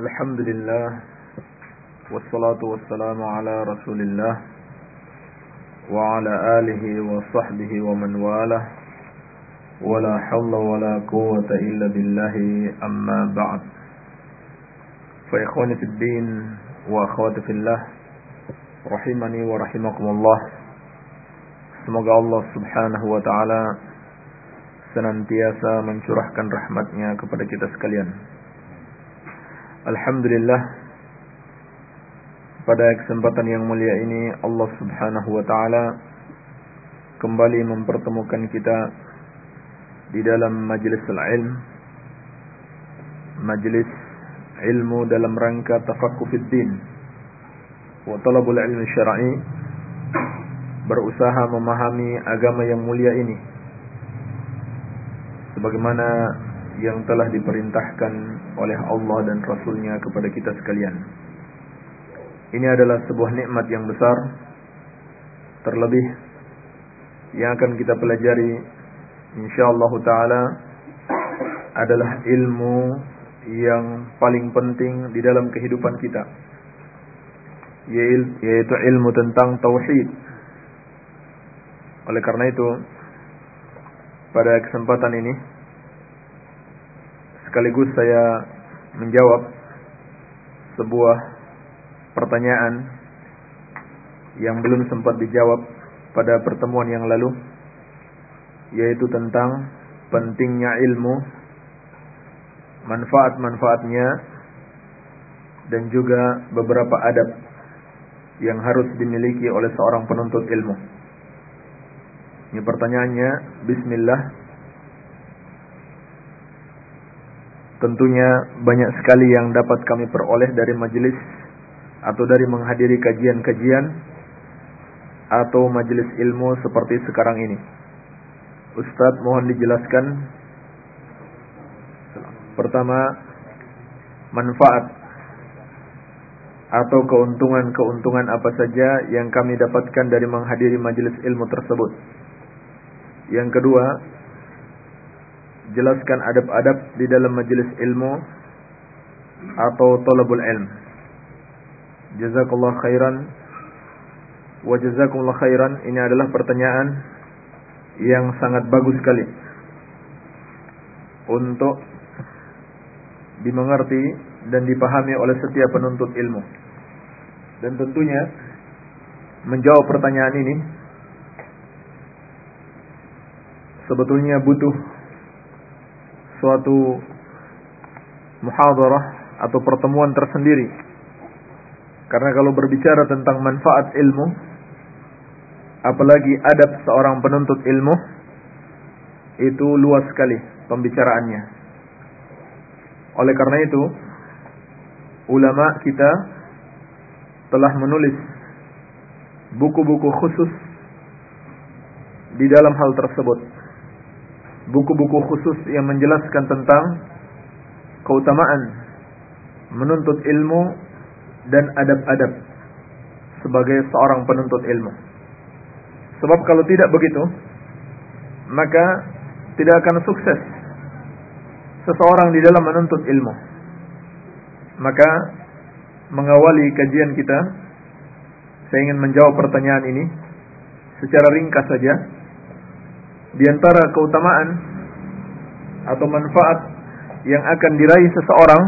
الحمد لله والصلاة والسلام على رسول الله وعلى آله وصحبه ومن والاه ولا حول ولا قوة إلا بالله أما بعد فإخواني في الدين وأخواتي في الله rahimani wa rahimakumullah. Semoga Allah Subhanahu wa taala senantiasa mencurahkan rahmatnya kepada kita sekalian. Alhamdulillah. Pada kesempatan yang mulia ini Allah Subhanahu wa taala kembali mempertemukan kita di dalam majelis al-ilm majelis ilmu dalam rangka tafaqquh fid din wa talabul ilmi syar'i. Berusaha memahami agama yang mulia ini. Sebagaimana yang telah diperintahkan oleh Allah dan Rasulnya kepada kita sekalian. Ini adalah sebuah nikmat yang besar terlebih yang akan kita pelajari insyaallah taala adalah ilmu yang paling penting di dalam kehidupan kita yaitu ilmu tentang tauhid. Oleh karena itu, pada kesempatan ini sekaligus saya menjawab sebuah pertanyaan yang belum sempat dijawab pada pertemuan yang lalu yaitu tentang pentingnya ilmu manfaat-manfaatnya dan juga beberapa adab yang harus dimiliki oleh seorang penuntut ilmu. Ini pertanyaannya, Bismillah. Tentunya banyak sekali yang dapat kami peroleh dari majelis atau dari menghadiri kajian-kajian atau majelis ilmu seperti sekarang ini. Ustadz mohon dijelaskan pertama manfaat atau keuntungan-keuntungan apa saja yang kami dapatkan dari menghadiri majelis ilmu tersebut. Yang kedua, jelaskan adab-adab di dalam majelis ilmu atau talabul ilm. Jazakallah khairan wa jazakumullah khairan. Ini adalah pertanyaan yang sangat bagus sekali untuk dimengerti dan dipahami oleh setiap penuntut ilmu. Dan tentunya menjawab pertanyaan ini sebetulnya butuh suatu muhadarah atau pertemuan tersendiri. Karena kalau berbicara tentang manfaat ilmu, apalagi adab seorang penuntut ilmu, itu luas sekali pembicaraannya. Oleh karena itu, ulama kita telah menulis buku-buku khusus di dalam hal tersebut. Buku-buku khusus yang menjelaskan tentang keutamaan menuntut ilmu dan adab-adab sebagai seorang penuntut ilmu. Sebab kalau tidak begitu, maka tidak akan sukses seseorang di dalam menuntut ilmu. Maka mengawali kajian kita, saya ingin menjawab pertanyaan ini secara ringkas saja. Di antara keutamaan atau manfaat yang akan diraih seseorang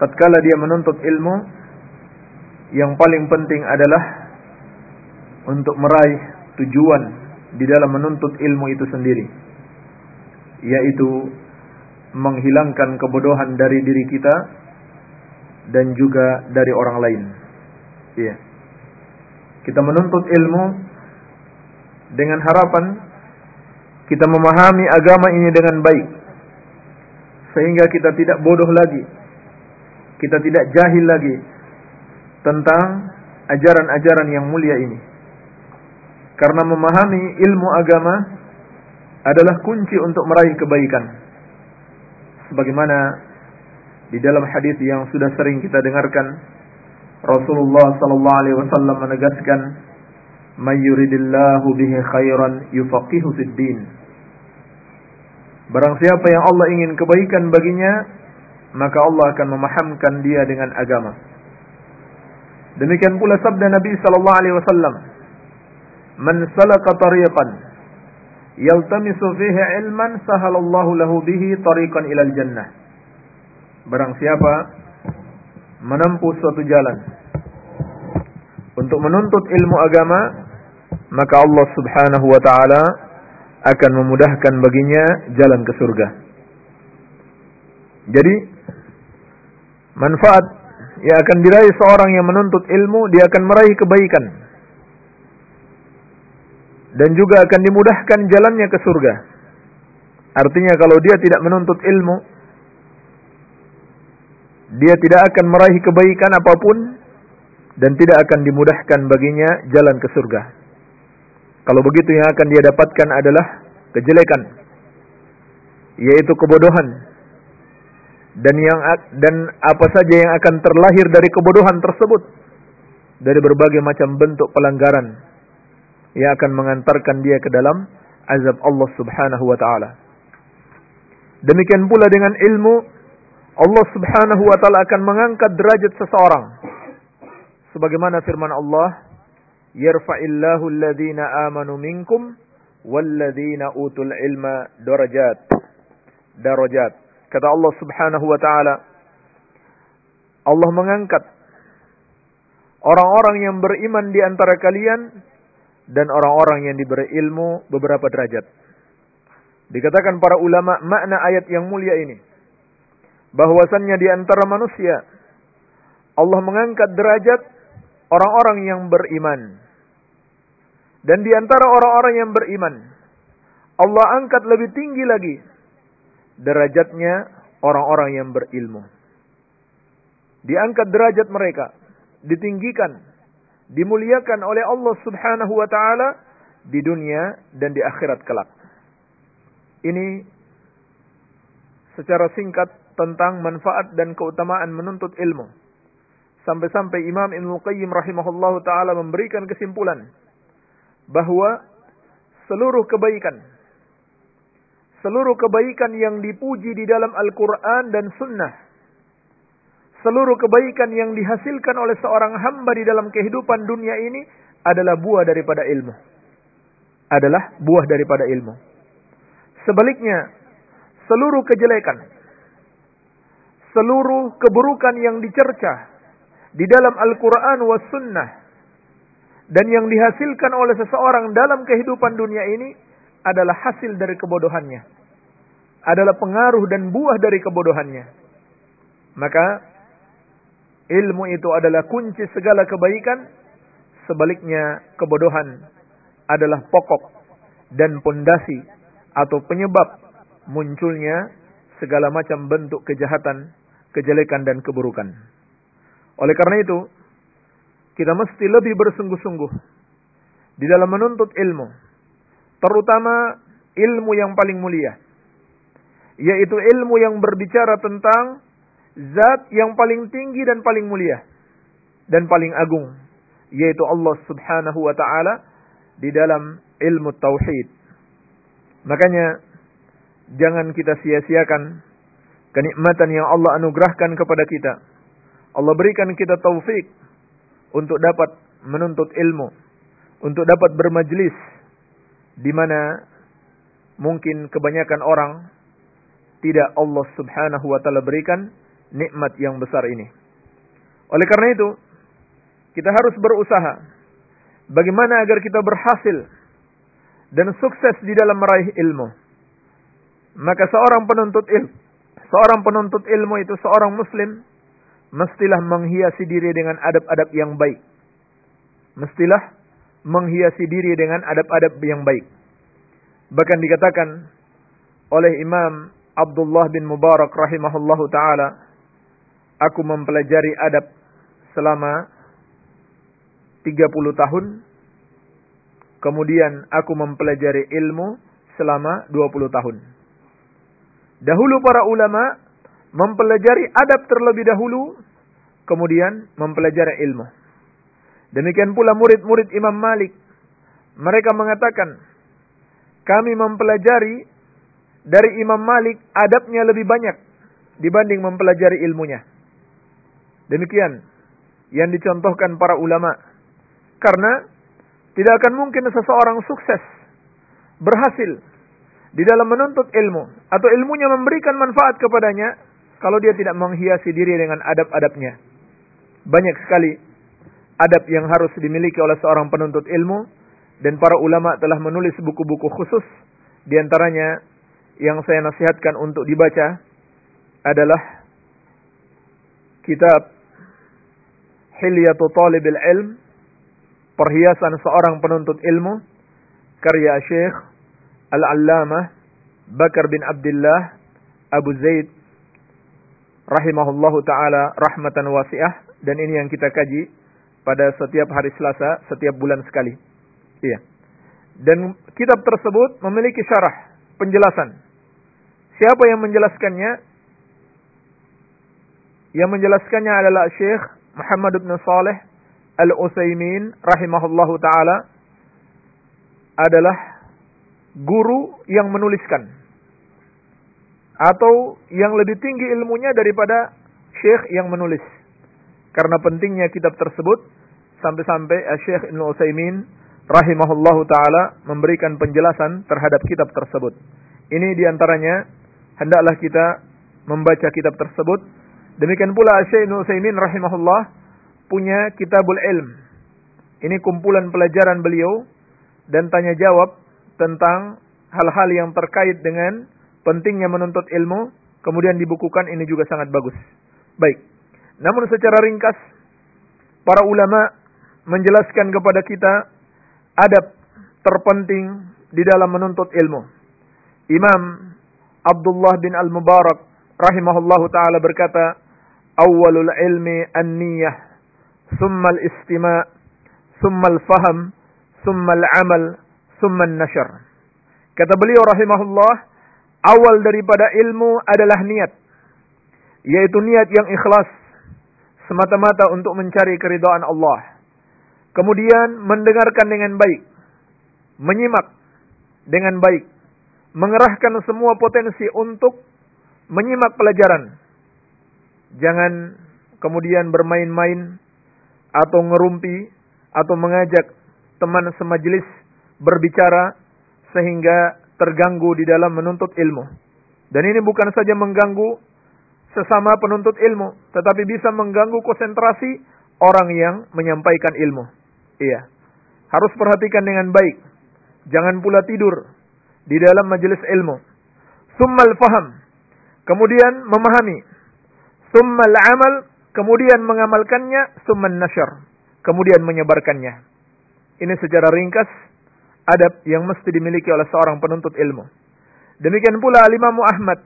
tatkala dia menuntut ilmu, yang paling penting adalah untuk meraih tujuan di dalam menuntut ilmu itu sendiri, yaitu menghilangkan kebodohan dari diri kita dan juga dari orang lain. Iya. Kita menuntut ilmu dengan harapan kita memahami agama ini dengan baik. Sehingga kita tidak bodoh lagi. Kita tidak jahil lagi tentang ajaran-ajaran yang mulia ini. Karena memahami ilmu agama adalah kunci untuk meraih kebaikan. Sebagaimana di dalam hadis yang sudah sering kita dengarkan Rasulullah sallallahu alaihi wasallam menegaskan may yuridillahu bihi khairan yufaqihu fid din Barang siapa yang Allah ingin kebaikan baginya maka Allah akan memahamkan dia dengan agama. Demikian pula sabda Nabi sallallahu alaihi wasallam, "Man salaka tariqan yaltamisu fihi ilman sahalallahu lahu bihi tariqan ilal jannah." Barang siapa menempuh suatu jalan untuk menuntut ilmu agama, maka Allah Subhanahu wa taala akan memudahkan baginya jalan ke surga. Jadi manfaat yang akan diraih seorang yang menuntut ilmu, dia akan meraih kebaikan. Dan juga akan dimudahkan jalannya ke surga. Artinya kalau dia tidak menuntut ilmu, dia tidak akan meraih kebaikan apa pun dan tidak akan dimudahkan baginya jalan ke surga. Kalau begitu yang akan dia dapatkan adalah kejelekan, yaitu kebodohan dan yang dan apa saja yang akan terlahir dari kebodohan tersebut dari berbagai macam bentuk pelanggaran yang akan mengantarkan dia ke dalam azab Allah Subhanahu wa taala. Demikian pula dengan ilmu Allah Subhanahu wa taala akan mengangkat derajat seseorang. Sebagaimana firman Allah, "Yarfa'illahu alladhina amanu minkum walladzina utul ilma darajat." Darajat. Kata Allah Subhanahu wa taala, Allah mengangkat orang-orang yang beriman di antara kalian dan orang-orang yang diberi ilmu beberapa derajat. Dikatakan para ulama makna ayat yang mulia ini bahwasannya di antara manusia Allah mengangkat derajat orang-orang yang beriman. Dan di antara orang-orang yang beriman Allah angkat lebih tinggi lagi derajatnya orang-orang yang berilmu. Diangkat derajat mereka, ditinggikan, dimuliakan oleh Allah Subhanahu wa taala di dunia dan di akhirat kelak. Ini secara singkat tentang manfaat dan keutamaan menuntut ilmu. Sampai-sampai Imam Ibnu Qayyim rahimahullahu taala memberikan kesimpulan bahwa seluruh kebaikan seluruh kebaikan yang dipuji di dalam Al-Quran dan Sunnah, seluruh kebaikan yang dihasilkan oleh seorang hamba di dalam kehidupan dunia ini adalah buah daripada ilmu. Adalah buah daripada ilmu. Sebaliknya, seluruh kejelekan, seluruh keburukan yang dicerca di dalam Al-Quran was Sunnah, dan yang dihasilkan oleh seseorang dalam kehidupan dunia ini adalah hasil dari kebodohannya. Adalah pengaruh dan buah dari kebodohannya. Maka ilmu itu adalah kunci segala kebaikan. Sebaliknya kebodohan adalah pokok dan pondasi atau penyebab munculnya segala macam bentuk kejahatan, kejelekan dan keburukan. Oleh karena itu, kita mesti lebih bersungguh-sungguh di dalam menuntut ilmu terutama ilmu yang paling mulia yaitu ilmu yang berbicara tentang zat yang paling tinggi dan paling mulia dan paling agung yaitu Allah Subhanahu wa taala di dalam ilmu tauhid. Makanya jangan kita sia-siakan kenikmatan yang Allah anugerahkan kepada kita Allah berikan kita taufik untuk dapat menuntut ilmu untuk dapat bermajlis di mana mungkin kebanyakan orang tidak Allah Subhanahu wa taala berikan nikmat yang besar ini. Oleh karena itu, kita harus berusaha bagaimana agar kita berhasil dan sukses di dalam meraih ilmu. Maka seorang penuntut ilmu, seorang penuntut ilmu itu seorang muslim mestilah menghiasi diri dengan adab-adab yang baik. Mestilah menghiasi diri dengan adab-adab yang baik. Bahkan dikatakan oleh Imam Abdullah bin Mubarak rahimahullahu taala, aku mempelajari adab selama 30 tahun. Kemudian aku mempelajari ilmu selama 20 tahun. Dahulu para ulama mempelajari adab terlebih dahulu, kemudian mempelajari ilmu. Demikian pula murid-murid Imam Malik. Mereka mengatakan, kami mempelajari dari Imam Malik adabnya lebih banyak dibanding mempelajari ilmunya. Demikian yang dicontohkan para ulama. Karena tidak akan mungkin seseorang sukses, berhasil di dalam menuntut ilmu atau ilmunya memberikan manfaat kepadanya kalau dia tidak menghiasi diri dengan adab-adabnya. Banyak sekali adab yang harus dimiliki oleh seorang penuntut ilmu dan para ulama telah menulis buku-buku khusus di antaranya yang saya nasihatkan untuk dibaca adalah kitab Hilyatu Talibil Ilm perhiasan seorang penuntut ilmu karya Syekh Al-Allamah Bakar bin Abdullah Abu Zaid rahimahullahu taala rahmatan wasi'ah dan ini yang kita kaji pada setiap hari Selasa setiap bulan sekali. Iya. Dan kitab tersebut memiliki syarah, penjelasan. Siapa yang menjelaskannya? Yang menjelaskannya adalah Syekh Muhammad bin Saleh Al-Utsaimin rahimahullahu taala adalah guru yang menuliskan atau yang lebih tinggi ilmunya daripada syekh yang menulis. Karena pentingnya kitab tersebut sampai-sampai Syekh Ibnu Utsaimin rahimahullahu taala memberikan penjelasan terhadap kitab tersebut. Ini di antaranya hendaklah kita membaca kitab tersebut. Demikian pula Syekh Ibnu Utsaimin rahimahullah punya Kitabul Ilm. Ini kumpulan pelajaran beliau dan tanya jawab tentang hal-hal yang terkait dengan pentingnya menuntut ilmu, kemudian dibukukan ini juga sangat bagus. Baik. Namun secara ringkas, para ulama menjelaskan kepada kita adab terpenting di dalam menuntut ilmu. Imam Abdullah bin Al-Mubarak rahimahullahu taala berkata, "Awwalul ilmi an-niyyah, thumma al-istima', thumma al-fahm, thumma al-amal, thumma an-nashr." Kata beliau rahimahullah, awal daripada ilmu adalah niat. Yaitu niat yang ikhlas. Semata-mata untuk mencari keridhaan Allah. Kemudian mendengarkan dengan baik. Menyimak dengan baik. Mengerahkan semua potensi untuk menyimak pelajaran. Jangan kemudian bermain-main atau ngerumpi atau mengajak teman semajelis berbicara sehingga terganggu di dalam menuntut ilmu. Dan ini bukan saja mengganggu sesama penuntut ilmu, tetapi bisa mengganggu konsentrasi orang yang menyampaikan ilmu. Iya. Harus perhatikan dengan baik. Jangan pula tidur di dalam majelis ilmu. Summal faham. Kemudian memahami. Summal amal. Kemudian mengamalkannya. Summan nasyar. Kemudian menyebarkannya. Ini secara ringkas adab yang mesti dimiliki oleh seorang penuntut ilmu. Demikian pula Imam Ahmad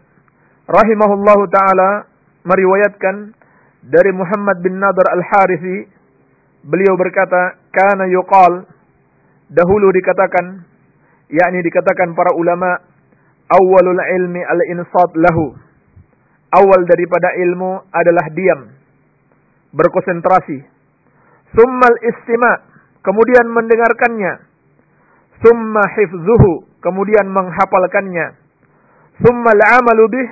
rahimahullahu taala meriwayatkan dari Muhammad bin Nadar Al-Harithi. Beliau berkata kana yuqal dahulu dikatakan yakni dikatakan para ulama awalul ilmi al-insat lahu. Awal daripada ilmu adalah diam berkonsentrasi. Summal istima kemudian mendengarkannya summa hifzuhu, kemudian menghafalkannya, summa al-amalu bih,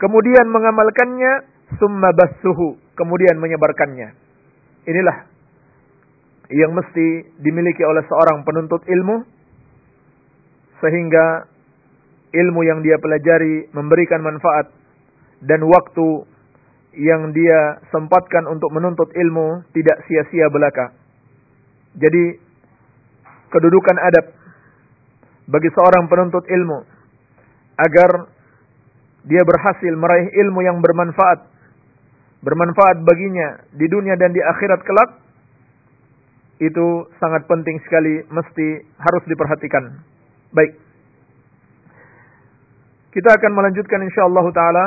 kemudian mengamalkannya, summa bassuhu, kemudian menyebarkannya. Inilah yang mesti dimiliki oleh seorang penuntut ilmu sehingga ilmu yang dia pelajari memberikan manfaat dan waktu yang dia sempatkan untuk menuntut ilmu tidak sia-sia belaka. Jadi kedudukan adab bagi seorang penuntut ilmu agar dia berhasil meraih ilmu yang bermanfaat bermanfaat baginya di dunia dan di akhirat kelak itu sangat penting sekali mesti harus diperhatikan. Baik. Kita akan melanjutkan insyaallah taala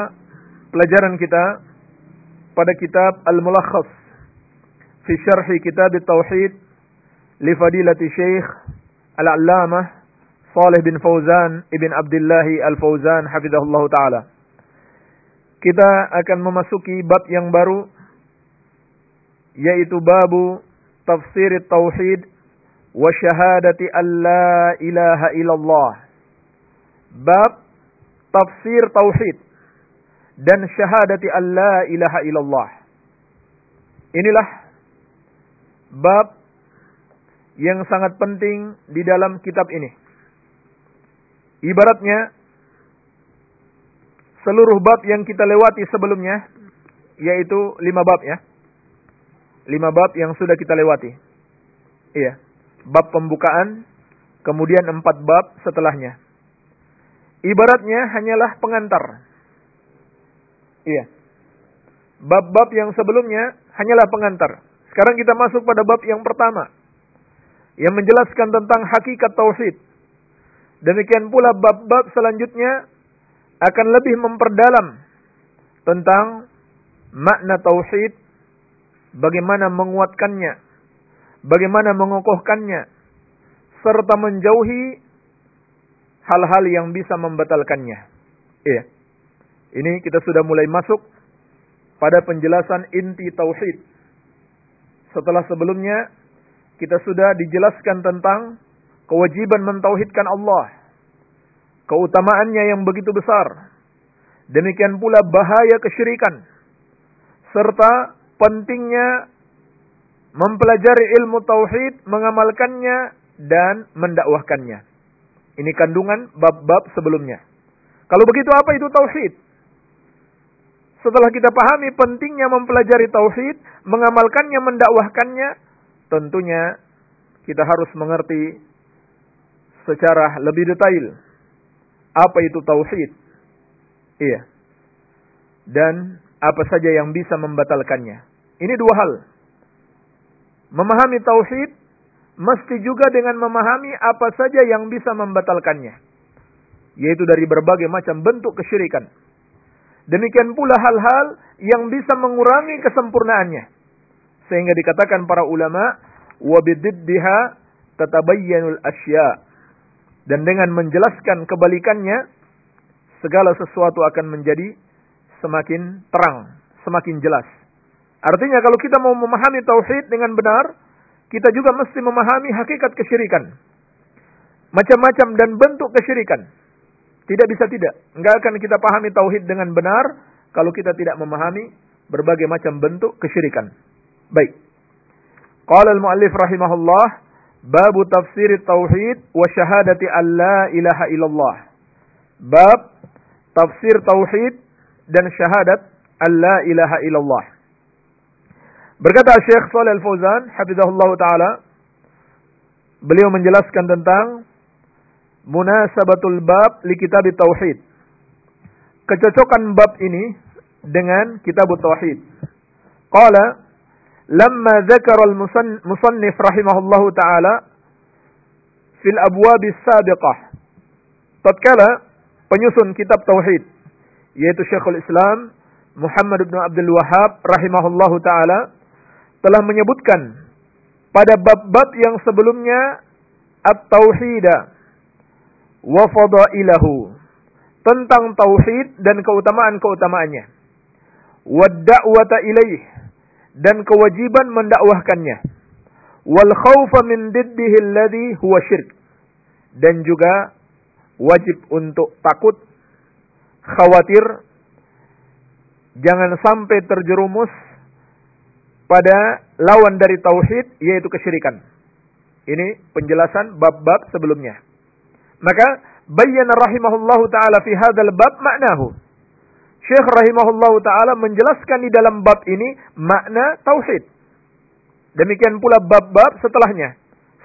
pelajaran kita pada kitab Al-Mulakhas fi syarhi kitab Tauhid li fadilati Syekh Al-Allamah Saleh bin Fauzan ibn Abdullah Al-Fauzan hafizahullah taala. Kita akan memasuki bab yang baru yaitu babu tafsir tauhid wa syahadati alla ilaha illallah. Bab tafsir tauhid dan syahadati alla ilaha illallah. Inilah bab yang sangat penting di dalam kitab ini. Ibaratnya seluruh bab yang kita lewati sebelumnya yaitu lima bab ya. Lima bab yang sudah kita lewati. Iya. Bab pembukaan, kemudian empat bab setelahnya. Ibaratnya hanyalah pengantar. Iya. Bab-bab yang sebelumnya hanyalah pengantar. Sekarang kita masuk pada bab yang pertama. Yang menjelaskan tentang hakikat tauhid. Demikian pula bab-bab selanjutnya akan lebih memperdalam tentang makna tauhid, bagaimana menguatkannya, bagaimana mengokohkannya, serta menjauhi hal-hal yang bisa membatalkannya. Iya. Ini kita sudah mulai masuk pada penjelasan inti tauhid. Setelah sebelumnya kita sudah dijelaskan tentang kewajiban mentauhidkan Allah. Keutamaannya yang begitu besar. Demikian pula bahaya kesyirikan serta pentingnya mempelajari ilmu tauhid, mengamalkannya dan mendakwahkannya. Ini kandungan bab-bab sebelumnya. Kalau begitu apa itu tauhid? Setelah kita pahami pentingnya mempelajari tauhid, mengamalkannya, mendakwahkannya, tentunya kita harus mengerti secara lebih detail apa itu tauhid. Iya. Dan apa saja yang bisa membatalkannya. Ini dua hal. Memahami tauhid mesti juga dengan memahami apa saja yang bisa membatalkannya. Yaitu dari berbagai macam bentuk kesyirikan. Demikian pula hal-hal yang bisa mengurangi kesempurnaannya. Sehingga dikatakan para ulama, وَبِدِدِّهَا تَتَبَيَّنُ الْأَشْيَاءِ dan dengan menjelaskan kebalikannya, segala sesuatu akan menjadi semakin terang, semakin jelas. Artinya kalau kita mau memahami tauhid dengan benar, kita juga mesti memahami hakikat kesyirikan. Macam-macam dan bentuk kesyirikan. Tidak bisa tidak. Enggak akan kita pahami tauhid dengan benar kalau kita tidak memahami berbagai macam bentuk kesyirikan. Baik. Qala al-muallif rahimahullah, bab tafsir tauhid wa syahadati alla ilaha illallah. Bab tafsir tauhid dan syahadat Allah ilaha illallah. Berkata Syekh Shalih Al-Fauzan, hafizahullah taala, beliau menjelaskan tentang munasabatul bab li kitab tauhid. Kecocokan bab ini dengan kitab tauhid. Qala lamma dzakara al-musannif rahimahullahu taala fil abwab as-sabiqah. Tatkala penyusun kitab tauhid yaitu Syekhul Islam Muhammad bin Abdul Wahab rahimahullahu taala telah menyebutkan pada bab-bab yang sebelumnya at-tauhida wa fadailahu tentang tauhid dan keutamaan-keutamaannya wa da'wata ilaih dan kewajiban mendakwahkannya wal khaufa min diddihi alladhi huwa syirk dan juga wajib untuk takut khawatir jangan sampai terjerumus pada lawan dari tauhid yaitu kesyirikan. Ini penjelasan bab-bab sebelumnya. Maka bayyana rahimahullahu taala fi hadzal bab maknahu. Syekh rahimahullahu taala menjelaskan di dalam bab ini makna tauhid. Demikian pula bab-bab setelahnya.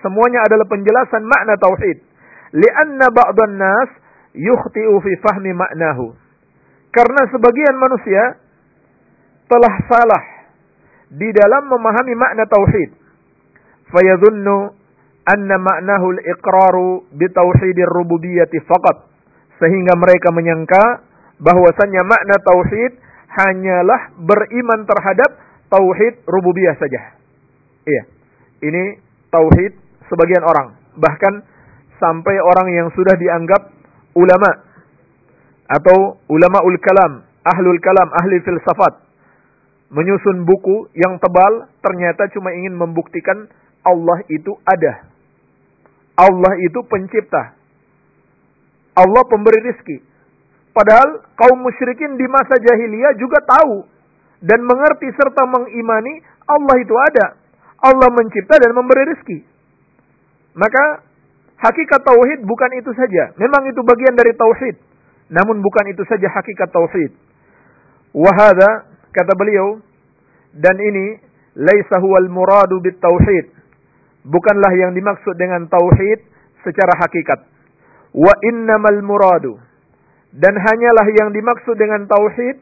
Semuanya adalah penjelasan makna tauhid. Lianna ba'dhan nas yukhti'u fi fahmi maknahu. Karena sebagian manusia telah salah di dalam memahami makna tauhid. Fayadhunnu anna ma'nahu al-iqraru bi tauhidir rububiyyati faqat. Sehingga mereka menyangka bahwasannya makna tauhid hanyalah beriman terhadap tauhid rububiyah saja. Iya. Ini tauhid sebagian orang. Bahkan sampai orang yang sudah dianggap ulama atau ulama ul kalam, ahlul kalam, ahli filsafat menyusun buku yang tebal ternyata cuma ingin membuktikan Allah itu ada. Allah itu pencipta. Allah pemberi rizki. Padahal kaum musyrikin di masa jahiliyah juga tahu dan mengerti serta mengimani Allah itu ada. Allah mencipta dan memberi rezeki. Maka hakikat tauhid bukan itu saja. Memang itu bagian dari tauhid. Namun bukan itu saja hakikat tauhid. Wahada kata beliau dan ini laisa huwal muradu bit tauhid. Bukanlah yang dimaksud dengan tauhid secara hakikat. Wa innamal muradu dan hanyalah yang dimaksud dengan tauhid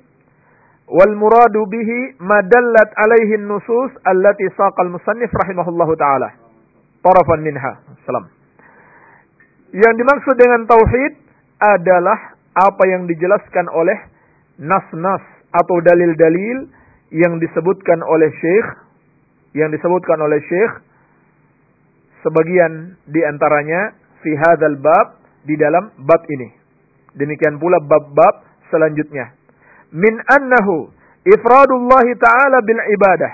wal muradu bihi madallat alaihi nusus allati saqal musannif rahimahullahu taala. Tarafan minha. Salam. Yang dimaksud dengan tauhid adalah apa yang dijelaskan oleh nas-nas atau dalil-dalil yang disebutkan oleh syekh yang disebutkan oleh syekh sebagian di antaranya fi hadzal bab di dalam bab ini Demikian pula bab-bab selanjutnya. Min annahu ifradullah ta'ala bil ibadah.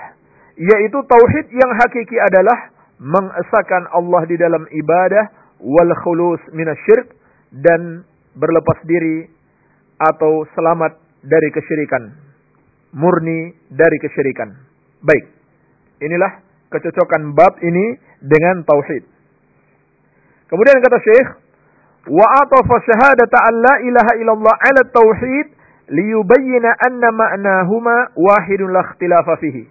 Yaitu tauhid yang hakiki adalah mengesahkan Allah di dalam ibadah wal khulus minasyirk dan berlepas diri atau selamat dari kesyirikan. Murni dari kesyirikan. Baik. Inilah kecocokan bab ini dengan tauhid. Kemudian kata Syekh, wa atafa syahadata an la ilaha illallah ala tauhid liyubayyana anna ma'nahuma wahidun la ikhtilafa fihi.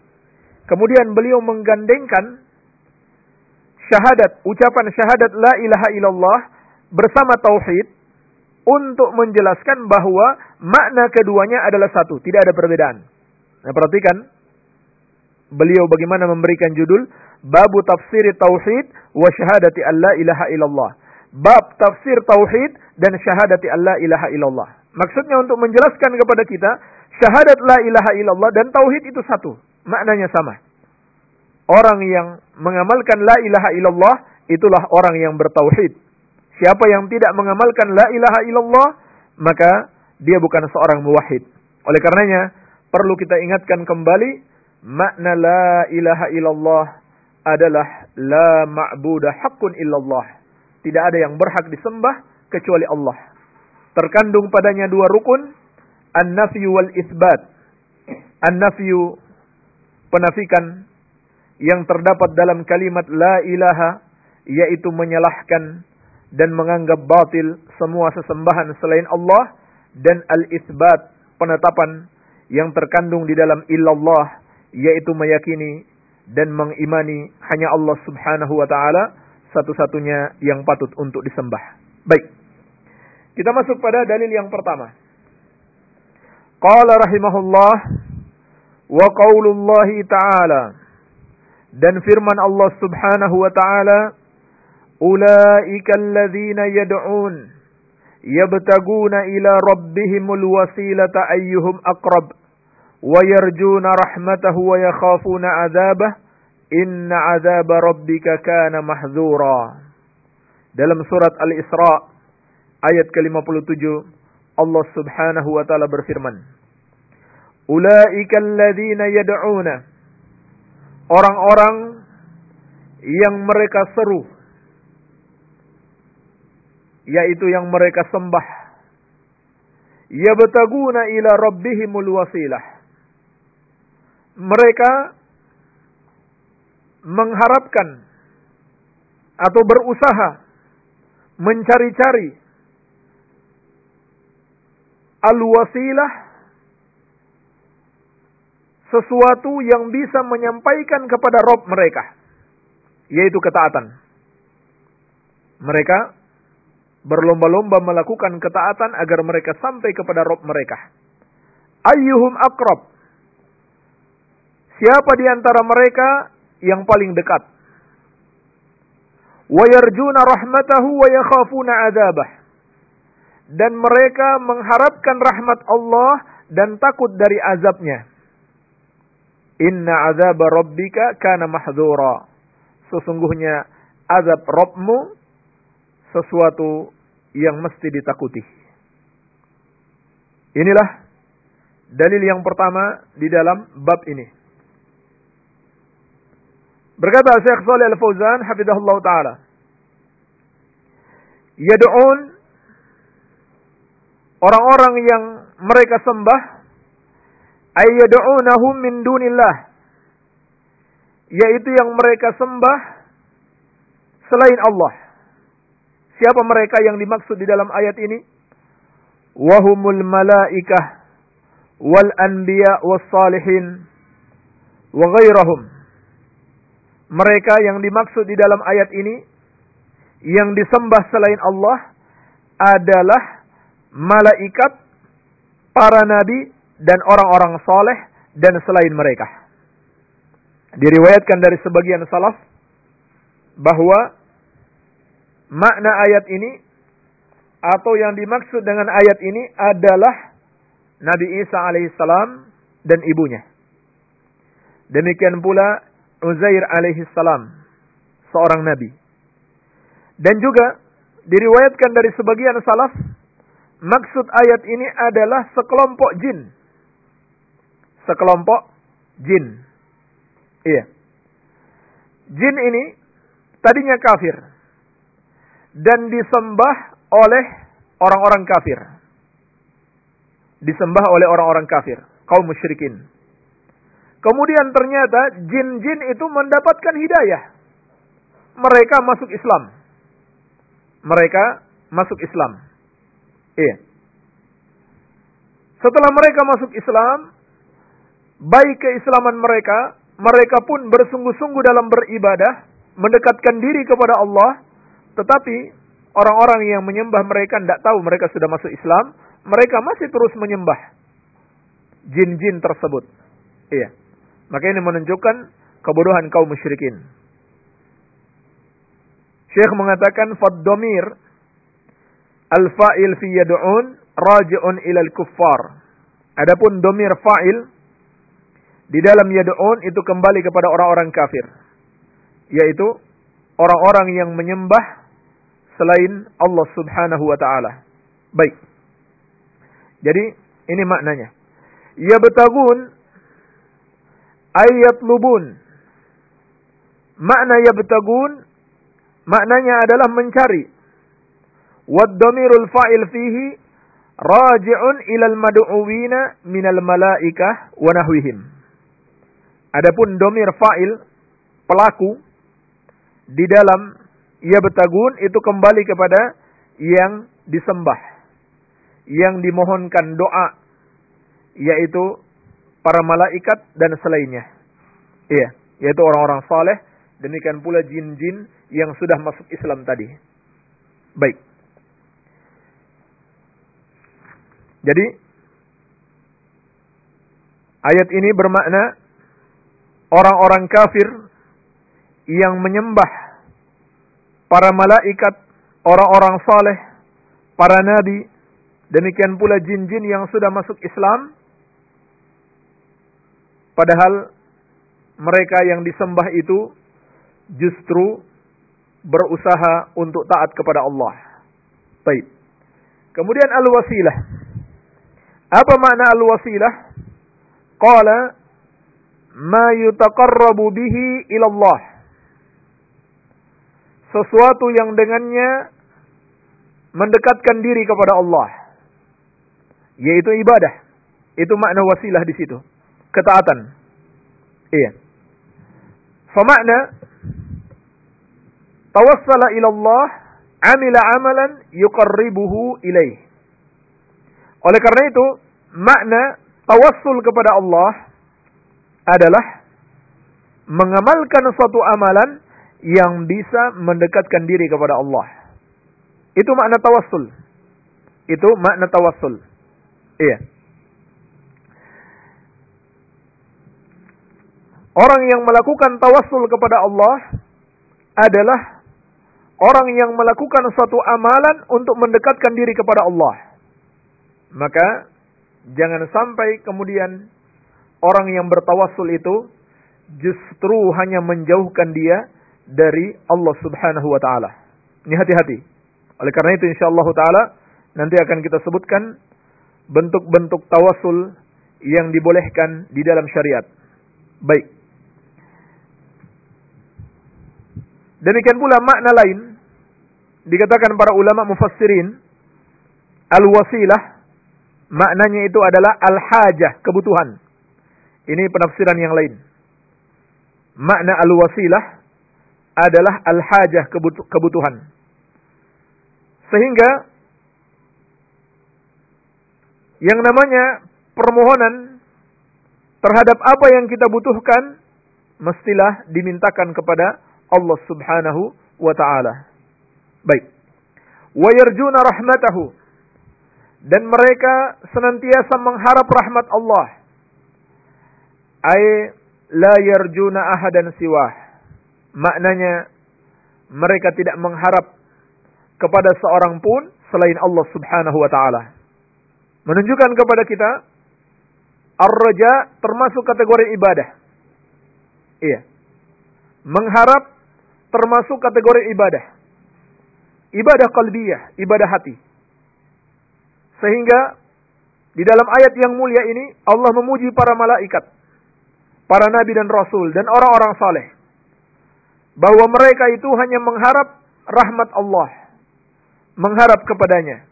Kemudian beliau menggandengkan syahadat, ucapan syahadat la ilaha illallah bersama tauhid untuk menjelaskan bahwa makna keduanya adalah satu, tidak ada perbedaan. Nah, perhatikan beliau bagaimana memberikan judul Babu Tafsir Tauhid wa Syahadati Allah ilaha illallah bab tafsir tauhid dan syahadati Allah ilaha illallah. Maksudnya untuk menjelaskan kepada kita syahadat la ilaha illallah dan tauhid itu satu, maknanya sama. Orang yang mengamalkan la ilaha illallah itulah orang yang bertauhid. Siapa yang tidak mengamalkan la ilaha illallah maka dia bukan seorang muwahhid. Oleh karenanya perlu kita ingatkan kembali makna la ilaha illallah adalah la ma'budah haqqun illallah tidak ada yang berhak disembah kecuali Allah. Terkandung padanya dua rukun, an-nafyu wal isbat. An-nafyu penafikan yang terdapat dalam kalimat la ilaha yaitu menyalahkan dan menganggap batil semua sesembahan selain Allah dan al-isbat penetapan yang terkandung di dalam illallah yaitu meyakini dan mengimani hanya Allah Subhanahu wa taala satu-satunya yang patut untuk disembah. Baik. Kita masuk pada dalil yang pertama. Qala rahimahullah wa qaulullahi ta'ala dan firman Allah Subhanahu wa ta'ala ulaika alladzina yad'un yabtaguna ila rabbihimul wasilata ayyuhum aqrab wa yarjuna rahmatahu wa yakhafuna 'adzabahu Inna azab rabbika kana mahzura. Dalam surat Al-Isra ayat ke-57 Allah Subhanahu wa taala berfirman Ulaika alladzina yad'una Orang-orang yang mereka seru yaitu yang mereka sembah yabtaguna ila rabbihimul wasilah mereka mengharapkan atau berusaha mencari-cari al-wasilah sesuatu yang bisa menyampaikan kepada Rob mereka yaitu ketaatan. Mereka berlomba-lomba melakukan ketaatan agar mereka sampai kepada Rob mereka. Ayyuhum akrab? Siapa di antara mereka yang paling dekat. Wa yarjuna rahmatahu wa yakhafuna adzabah. Dan mereka mengharapkan rahmat Allah dan takut dari azabnya. Inna azab rabbika kana mahdzura. Sesungguhnya azab Rabbmu sesuatu yang mesti ditakuti. Inilah dalil yang pertama di dalam bab ini. Berkata Syekh Saleh Al-Fauzan hafizahullah taala. Yad'un orang-orang yang mereka sembah ayyad'unahum min dunillah yaitu yang mereka sembah selain Allah. Siapa mereka yang dimaksud di dalam ayat ini? Wahumul malaikah wal anbiya was salihin wa ghairahum. Mereka yang dimaksud di dalam ayat ini yang disembah selain Allah adalah malaikat, para nabi dan orang-orang soleh dan selain mereka. Diriwayatkan dari sebagian salaf bahwa makna ayat ini atau yang dimaksud dengan ayat ini adalah Nabi Isa alaihissalam dan ibunya. Demikian pula Uzair alaihissalam, seorang nabi. Dan juga diriwayatkan dari sebagian salaf, maksud ayat ini adalah sekelompok jin sekelompok jin. Iya. Jin ini tadinya kafir dan disembah oleh orang-orang kafir. Disembah oleh orang-orang kafir, kaum musyrikin. Kemudian ternyata jin-jin itu mendapatkan hidayah. Mereka masuk Islam. Mereka masuk Islam. Iya. Setelah mereka masuk Islam, baik keislaman mereka, mereka pun bersungguh-sungguh dalam beribadah, mendekatkan diri kepada Allah, tetapi orang-orang yang menyembah mereka tidak tahu mereka sudah masuk Islam, mereka masih terus menyembah jin-jin tersebut. Iya. Maka ini menunjukkan kebodohan kaum musyrikin. Syekh mengatakan faddomir al-fa'il fi yad'un raji'un ilal kuffar. Adapun domir fa'il di dalam yad'un itu kembali kepada orang-orang kafir. Yaitu orang-orang yang menyembah selain Allah Subhanahu wa taala. Baik. Jadi ini maknanya. Yabtagun ayat lubun. Makna yabtagun maknanya adalah mencari. Wad fa'il fihi raji'un ilal mad'uwina minal malaikah wa nahwihim. Adapun domir fa'il pelaku di dalam ia betagun itu kembali kepada yang disembah, yang dimohonkan doa, yaitu para malaikat dan selainnya. Iya, yaitu orang-orang saleh, demikian pula jin-jin yang sudah masuk Islam tadi. Baik. Jadi ayat ini bermakna orang-orang kafir yang menyembah para malaikat, orang-orang saleh, para nabi, demikian pula jin-jin yang sudah masuk Islam, padahal mereka yang disembah itu justru berusaha untuk taat kepada Allah. Baik. Kemudian al-wasilah. Apa makna al-wasilah? Qala ma yutaqarrabu bihi ilallah. Sesuatu yang dengannya mendekatkan diri kepada Allah. Yaitu ibadah. Itu makna wasilah di situ. Ketaatan. Iya. Famakna tawassala ilallah amila amalan yuqarribuhu ilaih. Oleh karena itu, makna tawassul kepada Allah adalah mengamalkan suatu amalan yang bisa mendekatkan diri kepada Allah. Itu makna tawassul. Itu makna tawassul. Iya. Orang yang melakukan tawassul kepada Allah adalah orang yang melakukan suatu amalan untuk mendekatkan diri kepada Allah. Maka jangan sampai kemudian orang yang bertawassul itu justru hanya menjauhkan dia dari Allah Subhanahu wa taala. Ini hati-hati. Oleh karena itu insyaallah taala nanti akan kita sebutkan bentuk-bentuk tawassul yang dibolehkan di dalam syariat. Baik. Demikian pula makna lain dikatakan para ulama mufassirin al-wasilah maknanya itu adalah al-hajah, kebutuhan. Ini penafsiran yang lain. Makna al-wasilah adalah al-hajah, kebutuhan. Sehingga yang namanya permohonan terhadap apa yang kita butuhkan mestilah dimintakan kepada Allah Subhanahu wa taala. Baik. Wa yarjuna rahmatahu dan mereka senantiasa mengharap rahmat Allah. Ay la yarjuna ahadan siwah. Maknanya mereka tidak mengharap kepada seorang pun selain Allah Subhanahu wa taala. Menunjukkan kepada kita ar-raja termasuk kategori ibadah. Iya. Mengharap termasuk kategori ibadah. Ibadah qalbiyah, ibadah hati. Sehingga di dalam ayat yang mulia ini Allah memuji para malaikat, para nabi dan rasul dan orang-orang saleh bahwa mereka itu hanya mengharap rahmat Allah, mengharap kepadanya,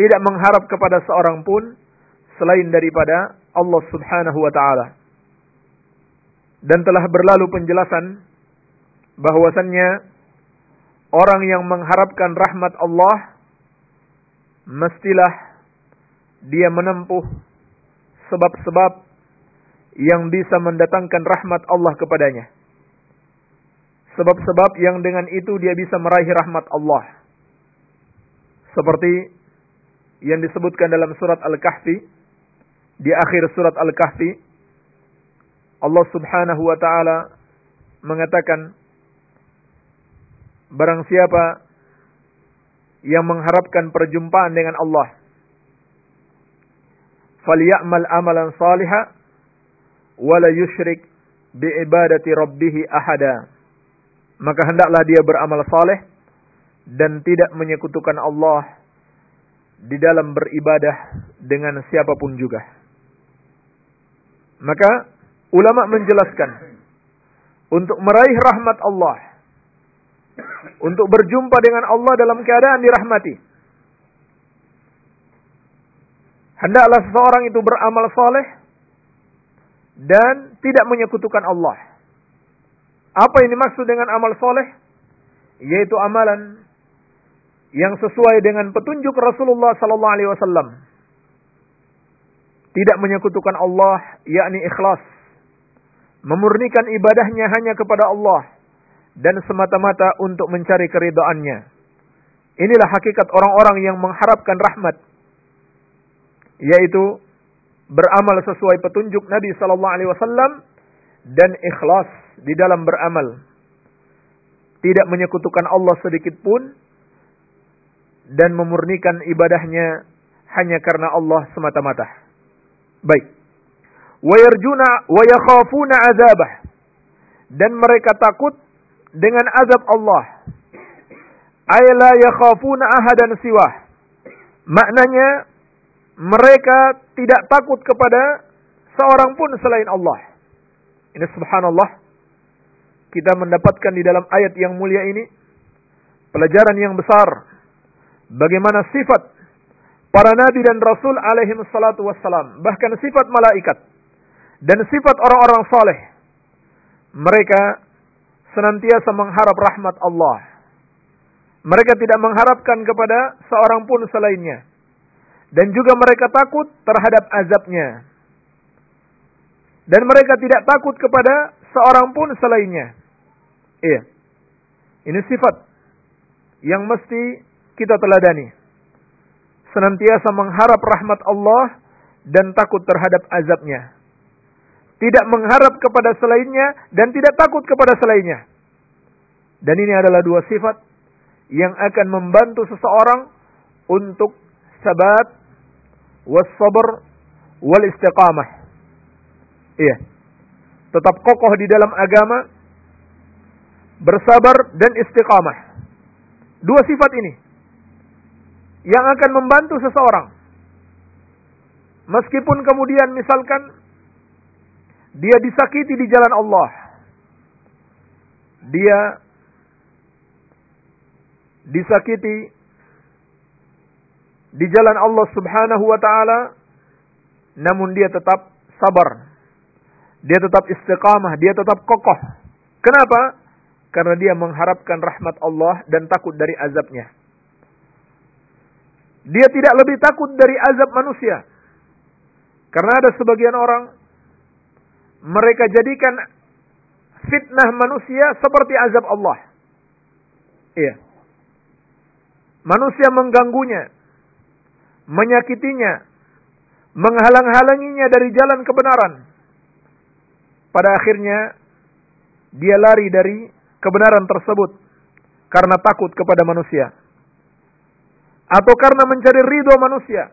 tidak mengharap kepada seorang pun selain daripada Allah Subhanahu wa taala. Dan telah berlalu penjelasan bahwasannya orang yang mengharapkan rahmat Allah mestilah dia menempuh sebab-sebab yang bisa mendatangkan rahmat Allah kepadanya. Sebab-sebab yang dengan itu dia bisa meraih rahmat Allah. Seperti yang disebutkan dalam surat Al-Kahfi, di akhir surat Al-Kahfi, Allah subhanahu wa ta'ala mengatakan, Barang siapa yang mengharapkan perjumpaan dengan Allah. Falyamal amalan saliha wala yusyrik biibadati rabbih ahada. Maka hendaklah dia beramal saleh dan tidak menyekutukan Allah di dalam beribadah dengan siapa pun juga. Maka ulama menjelaskan untuk meraih rahmat Allah untuk berjumpa dengan Allah dalam keadaan dirahmati. Hendaklah seseorang itu beramal soleh dan tidak menyekutukan Allah. Apa ini maksud dengan amal soleh? Yaitu amalan yang sesuai dengan petunjuk Rasulullah Sallallahu Alaihi Wasallam. Tidak menyekutukan Allah, yakni ikhlas. Memurnikan ibadahnya hanya kepada Allah dan semata-mata untuk mencari keridoannya. Inilah hakikat orang-orang yang mengharapkan rahmat, yaitu beramal sesuai petunjuk Nabi Sallallahu Alaihi Wasallam dan ikhlas di dalam beramal, tidak menyekutukan Allah sedikit pun dan memurnikan ibadahnya hanya karena Allah semata-mata. Baik. Wayarjuna wayakhafuna azabah dan mereka takut dengan azab Allah. Ayla yakhafuna ahadan siwah. Maknanya mereka tidak takut kepada seorang pun selain Allah. Ini subhanallah. Kita mendapatkan di dalam ayat yang mulia ini pelajaran yang besar bagaimana sifat para nabi dan rasul alaihi salatu wassalam, bahkan sifat malaikat dan sifat orang-orang saleh. Mereka senantiasa mengharap rahmat Allah. Mereka tidak mengharapkan kepada seorang pun selainnya. Dan juga mereka takut terhadap azabnya. Dan mereka tidak takut kepada seorang pun selainnya. Iya. Ini sifat yang mesti kita teladani. Senantiasa mengharap rahmat Allah dan takut terhadap azabnya tidak mengharap kepada selainnya dan tidak takut kepada selainnya. Dan ini adalah dua sifat yang akan membantu seseorang untuk sabat was-sabr wal istiqamah. Iya. Tetap kokoh di dalam agama, bersabar dan istiqamah. Dua sifat ini yang akan membantu seseorang. Meskipun kemudian misalkan dia disakiti di jalan Allah. Dia disakiti di jalan Allah Subhanahu wa taala namun dia tetap sabar. Dia tetap istiqamah, dia tetap kokoh. Kenapa? Karena dia mengharapkan rahmat Allah dan takut dari azabnya. Dia tidak lebih takut dari azab manusia. Karena ada sebagian orang mereka jadikan fitnah manusia seperti azab Allah. Iya. Manusia mengganggunya, menyakitinya, menghalang-halanginya dari jalan kebenaran. Pada akhirnya dia lari dari kebenaran tersebut karena takut kepada manusia. Atau karena mencari ridho manusia.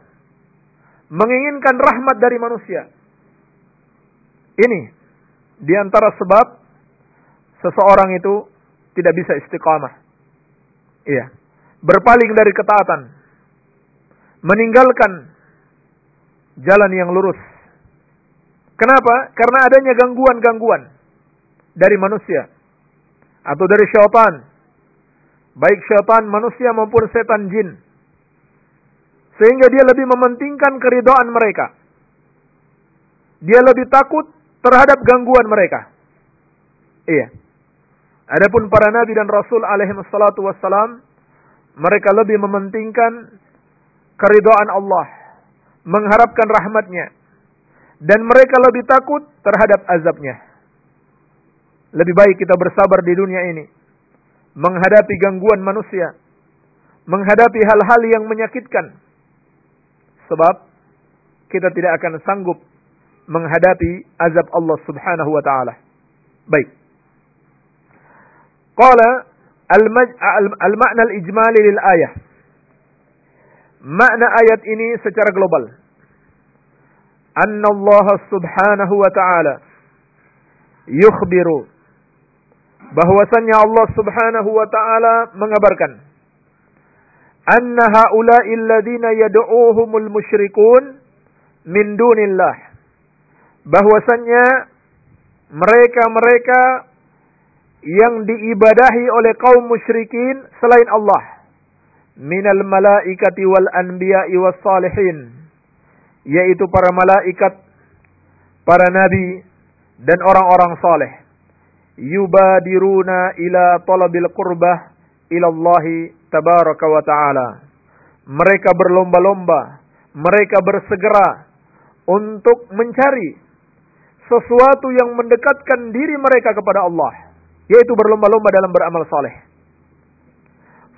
Menginginkan rahmat dari manusia. Ini di antara sebab seseorang itu tidak bisa istiqamah. Iya. Berpaling dari ketaatan. Meninggalkan jalan yang lurus. Kenapa? Karena adanya gangguan-gangguan dari manusia atau dari syaitan. Baik syaitan manusia maupun setan jin. Sehingga dia lebih mementingkan keridhaan mereka. Dia lebih takut terhadap gangguan mereka. Iya. Adapun para nabi dan rasul alaihi wassalatu wassalam mereka lebih mementingkan keridhaan Allah, mengharapkan rahmatnya dan mereka lebih takut terhadap azabnya. Lebih baik kita bersabar di dunia ini menghadapi gangguan manusia, menghadapi hal-hal yang menyakitkan. Sebab kita tidak akan sanggup menghadapi azab Allah Subhanahu wa taala. Baik. Qala al-ma'na al-ijmali lil ayah. Makna ayat ini secara global. Anna Allah Subhanahu wa taala yukhbiru bahwasannya Allah Subhanahu wa taala mengabarkan anna haula'i alladziina yad'uuhumul musyrikun min dunillah bahwasannya mereka-mereka yang diibadahi oleh kaum musyrikin selain Allah. Minal malaikati wal anbiya'i was salihin. Yaitu para malaikat para nabi dan orang-orang saleh. Yubadiruna ila talabil qurbah ila Allah tabaraka wa taala. Mereka berlomba-lomba, mereka bersegera untuk mencari sesuatu yang mendekatkan diri mereka kepada Allah, yaitu berlomba-lomba dalam beramal saleh.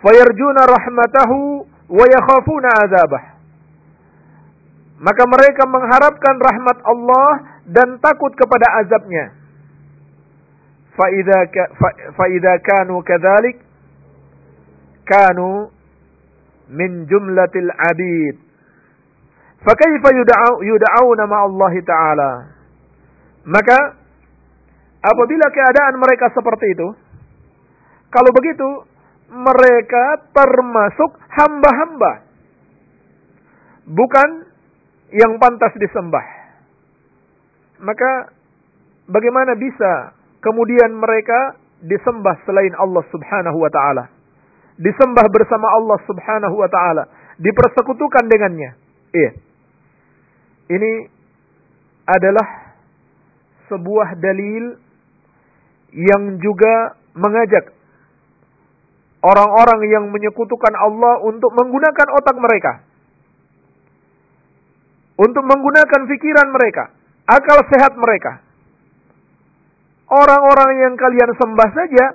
Fayarjuna rahmatahu wa yakhafuna azabah. Maka mereka mengharapkan rahmat Allah dan takut kepada azabnya. Fa'idha fa, kanu kadhalik, kanu min jumlatil abid. Fakaifa yuda'auna ma'allahi ta'ala maka apabila keadaan mereka seperti itu kalau begitu mereka termasuk hamba-hamba bukan yang pantas disembah maka bagaimana bisa kemudian mereka disembah selain Allah Subhanahu wa taala. Disembah bersama Allah Subhanahu wa taala, dipersekutukan dengannya. Iya. Ini adalah sebuah dalil yang juga mengajak orang-orang yang menyekutukan Allah untuk menggunakan otak mereka. Untuk menggunakan pikiran mereka, akal sehat mereka Orang-orang yang kalian sembah saja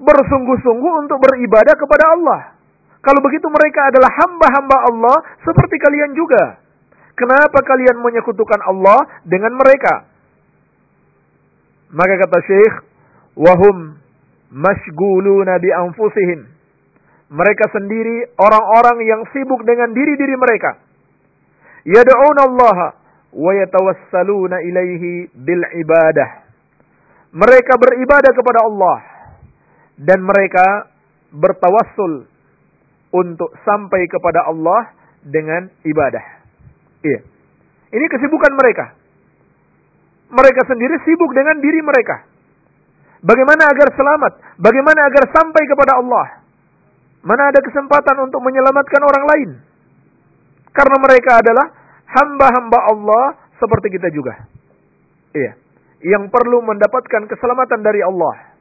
bersungguh-sungguh untuk beribadah kepada Allah. Kalau begitu mereka adalah hamba-hamba Allah seperti kalian juga. Kenapa kalian menyekutukan Allah dengan mereka? Maka kata Syekh, wahum mashguluna bi anfusihim. Mereka sendiri orang-orang yang sibuk dengan diri-diri mereka. Yad'una Allah wa yatawassaluna ilaihi bil ibadah mereka beribadah kepada Allah dan mereka bertawassul untuk sampai kepada Allah dengan ibadah. Iya. Ini kesibukan mereka. Mereka sendiri sibuk dengan diri mereka. Bagaimana agar selamat? Bagaimana agar sampai kepada Allah? Mana ada kesempatan untuk menyelamatkan orang lain? Karena mereka adalah hamba-hamba Allah seperti kita juga. Iya. Yang perlu mendapatkan keselamatan dari Allah.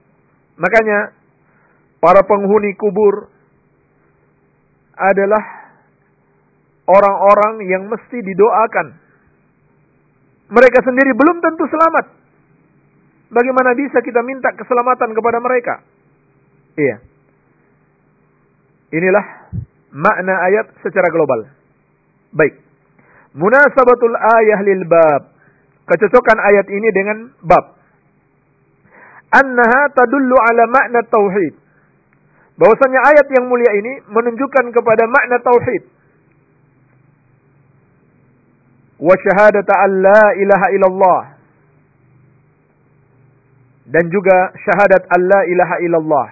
Makanya para penghuni kubur adalah orang-orang yang mesti didoakan. Mereka sendiri belum tentu selamat. Bagaimana bisa kita minta keselamatan kepada mereka? Iya. Inilah makna ayat secara global. Baik. Munasabatul ayah lil bab. Kecocokan ayat ini dengan bab. Annaha tadullu ala makna tauhid. Bahwasanya ayat yang mulia ini menunjukkan kepada makna tauhid. Wa syahadata an la ilaha illallah. Dan juga syahadat an la ilaha illallah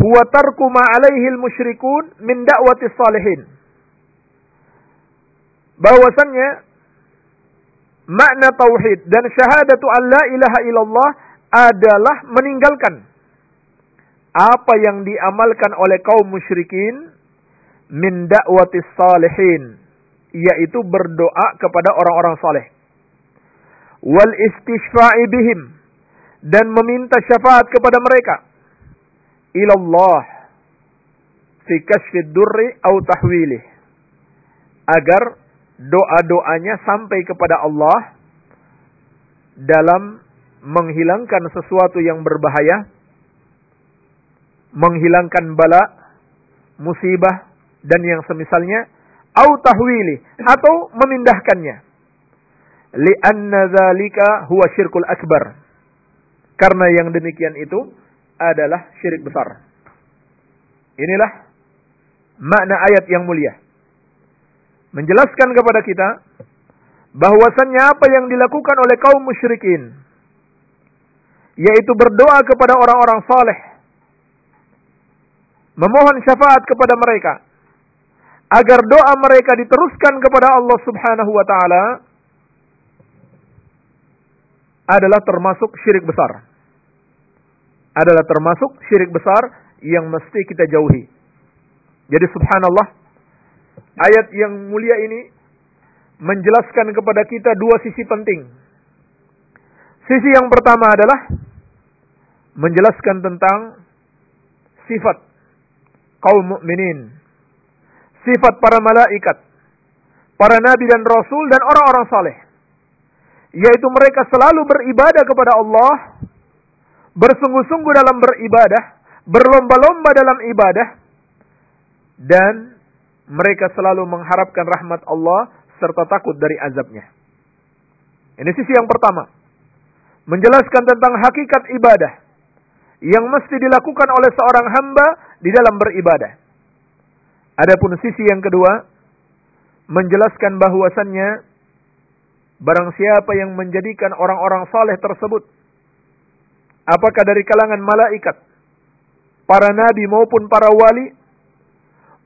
huwa tarku ma alaihi musyrikun min da'wati salihin. Bahwasannya makna tauhid dan syahadatu an la ilaha illallah adalah meninggalkan apa yang diamalkan oleh kaum musyrikin min da'wati salihin yaitu berdoa kepada orang-orang saleh. Wal istishfa'i bihim. Dan meminta syafaat kepada mereka. Ilallah. Fi kashfid durri au tahwilih. Agar doa-doanya sampai kepada Allah dalam menghilangkan sesuatu yang berbahaya menghilangkan bala musibah dan yang semisalnya au tahwili atau memindahkannya li'anna dzalika huwa syirkul akbar karena yang demikian itu adalah syirik besar. Inilah makna ayat yang mulia. Menjelaskan kepada kita bahwasannya apa yang dilakukan oleh kaum musyrikin yaitu berdoa kepada orang-orang saleh memohon syafaat kepada mereka agar doa mereka diteruskan kepada Allah Subhanahu wa taala adalah termasuk syirik besar adalah termasuk syirik besar yang mesti kita jauhi. Jadi subhanallah, ayat yang mulia ini menjelaskan kepada kita dua sisi penting. Sisi yang pertama adalah menjelaskan tentang sifat kaum mukminin, sifat para malaikat, para nabi dan rasul dan orang-orang saleh. Yaitu mereka selalu beribadah kepada Allah bersungguh-sungguh dalam beribadah, berlomba-lomba dalam ibadah, dan mereka selalu mengharapkan rahmat Allah serta takut dari azabnya. Ini sisi yang pertama. Menjelaskan tentang hakikat ibadah yang mesti dilakukan oleh seorang hamba di dalam beribadah. Adapun sisi yang kedua, menjelaskan bahwasannya barang siapa yang menjadikan orang-orang saleh tersebut apakah dari kalangan malaikat, para nabi maupun para wali,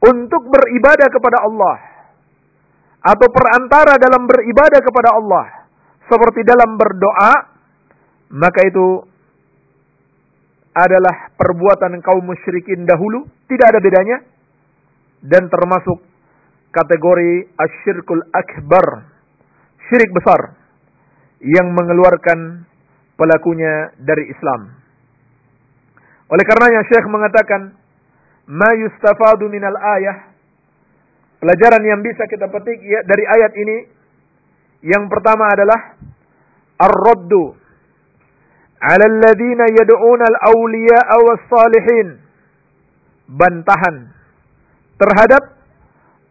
untuk beribadah kepada Allah, atau perantara dalam beribadah kepada Allah, seperti dalam berdoa, maka itu adalah perbuatan kaum musyrikin dahulu, tidak ada bedanya, dan termasuk kategori asyirkul akbar, syirik besar, yang mengeluarkan pelakunya dari Islam. Oleh karenanya Syekh mengatakan, "Ma yustafadu minal ayah" Pelajaran yang bisa kita petik ya, dari ayat ini yang pertama adalah ar-raddu 'ala alladziina al-awliya'a was-salihin. Bantahan terhadap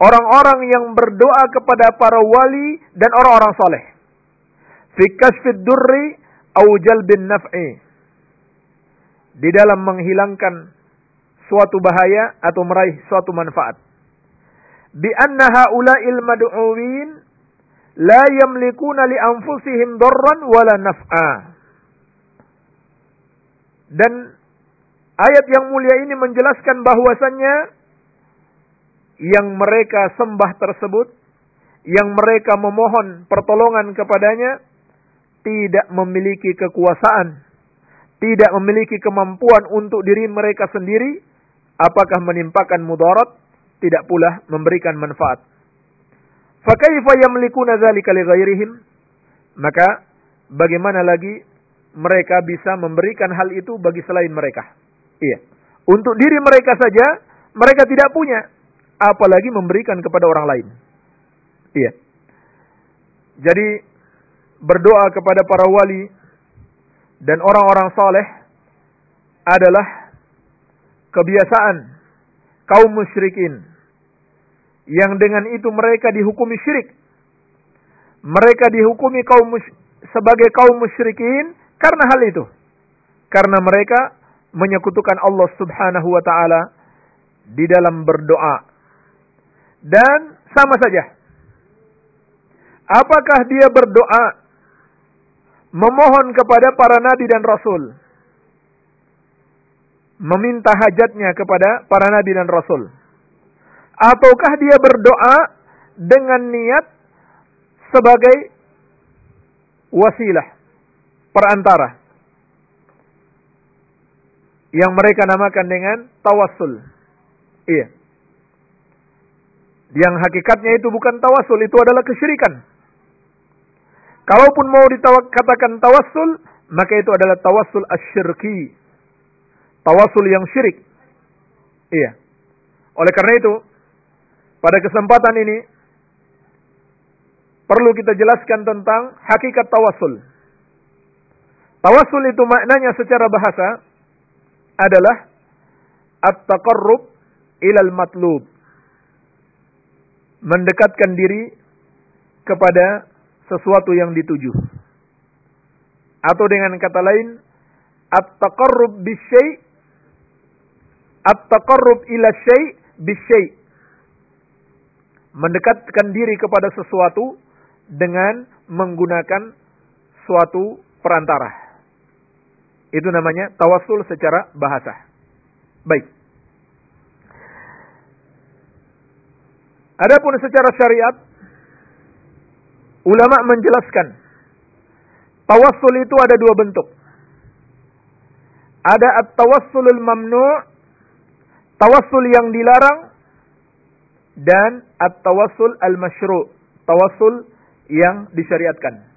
orang-orang yang berdoa kepada para wali dan orang-orang saleh. Fi kasfid durri aujal bin naf'i di dalam menghilangkan suatu bahaya atau meraih suatu manfaat. Bi anna haula'il mad'uwin la yamlikuna li anfusihim darran wala naf'a. Dan ayat yang mulia ini menjelaskan bahwasannya yang mereka sembah tersebut, yang mereka memohon pertolongan kepadanya, tidak memiliki kekuasaan, tidak memiliki kemampuan untuk diri mereka sendiri, apakah menimpakan mudarat? tidak pula memberikan manfaat. Fakaifa yamlikuna dzalika li ghairihim? Maka bagaimana lagi mereka bisa memberikan hal itu bagi selain mereka? Iya. Untuk diri mereka saja mereka tidak punya, apalagi memberikan kepada orang lain. Iya. Jadi berdoa kepada para wali dan orang-orang saleh adalah kebiasaan kaum musyrikin yang dengan itu mereka dihukumi syirik. Mereka dihukumi kaum sebagai kaum musyrikin karena hal itu. Karena mereka menyekutukan Allah Subhanahu wa taala di dalam berdoa. Dan sama saja. Apakah dia berdoa memohon kepada para nabi dan rasul? Meminta hajatnya kepada para nabi dan rasul Ataukah dia berdoa dengan niat sebagai wasilah, perantara. Yang mereka namakan dengan tawassul. Iya. Yang hakikatnya itu bukan tawassul, itu adalah kesyirikan. Kalaupun mau dikatakan tawassul, maka itu adalah tawassul asyirki. Tawassul yang syirik. Iya. Oleh karena itu, pada kesempatan ini perlu kita jelaskan tentang hakikat tawasul. Tawasul itu maknanya secara bahasa adalah at-taqarrub ilal matlub. Mendekatkan diri kepada sesuatu yang dituju. Atau dengan kata lain, at-taqarrub bisyai' at-taqarrub ila syai' bisyai' mendekatkan diri kepada sesuatu dengan menggunakan suatu perantara. Itu namanya tawasul secara bahasa. Baik. Adapun secara syariat, ulama menjelaskan tawasul itu ada dua bentuk. Ada at-tawassulul mamnu' tawassul yang dilarang dan at-tawassul al-masyru', tawassul yang disyariatkan.